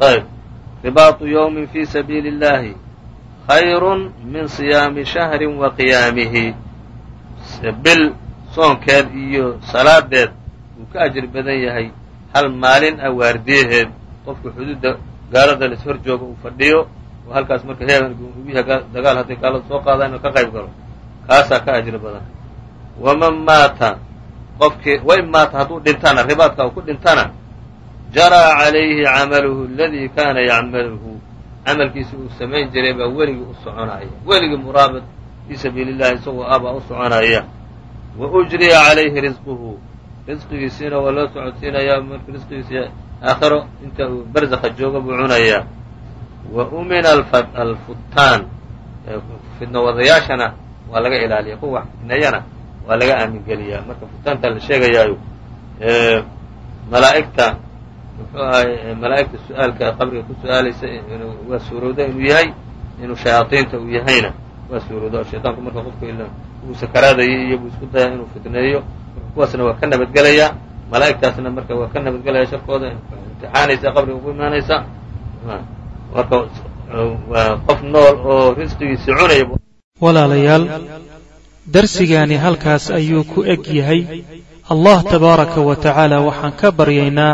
ayb ribaaطu ywmi fi sabiili اllahi khayru min صiyaami shahri wa qiyaamihi. Bil soonkeed iyo salaadeed uu ka ajri badan yahay hal maalin ah waardiyaheed qofku xuduudda gaalada las hor jooga uu fadhiyo oo halkaas marka heegan dagaal hadday gaalada soo qaadaan inuu ka qayb galo. Kaasaa ka ajri badan. Waman maata qofkii wain maata hadduu dhintana ribaadka uu ku dhintana jaraa calayhi camaluhu aladii kaana yacmaluhu camalkiisi uu samayn jiray baa weligii u soconaya. Weligii muraabad fii sabiili llahi isagoo ah baa u soconaya. Wa ujriya calayhi risquhu risqigiisiina waa loo socodsiinayaa marka risqigiisi aakhiro inta uu barzakha jooga buu cunayaa wa umina alfutaan fidno wadayaashana waa laga ilaaliya kuwa wax waa laga aamingeliyaa marka futaanta la sheegayaayo malaa'igta muxuu ahay malaa'igta su'aalka qabriga ku su'aalaysa waa suurowda inuu yahay inuu shayaadiinta uu yahayna waa suurowda oo shaydaanku marka qofka ila uu sakaraadayay iyo buu isku dayaa inuu fitneeyo kuwaasna waa ka nabadgelayaa malaa'igtaasna marka waa ka nabadgelaya sharkooda imtixaanaysa qabriga ugu imaanaysa. Marka waa qof nool oo risqigiisi cunaya walaalayaal darsigaani halkaas ayuu ku eg yahay. Allah tabaaraka wa tacaala waxaan ka baryaynaa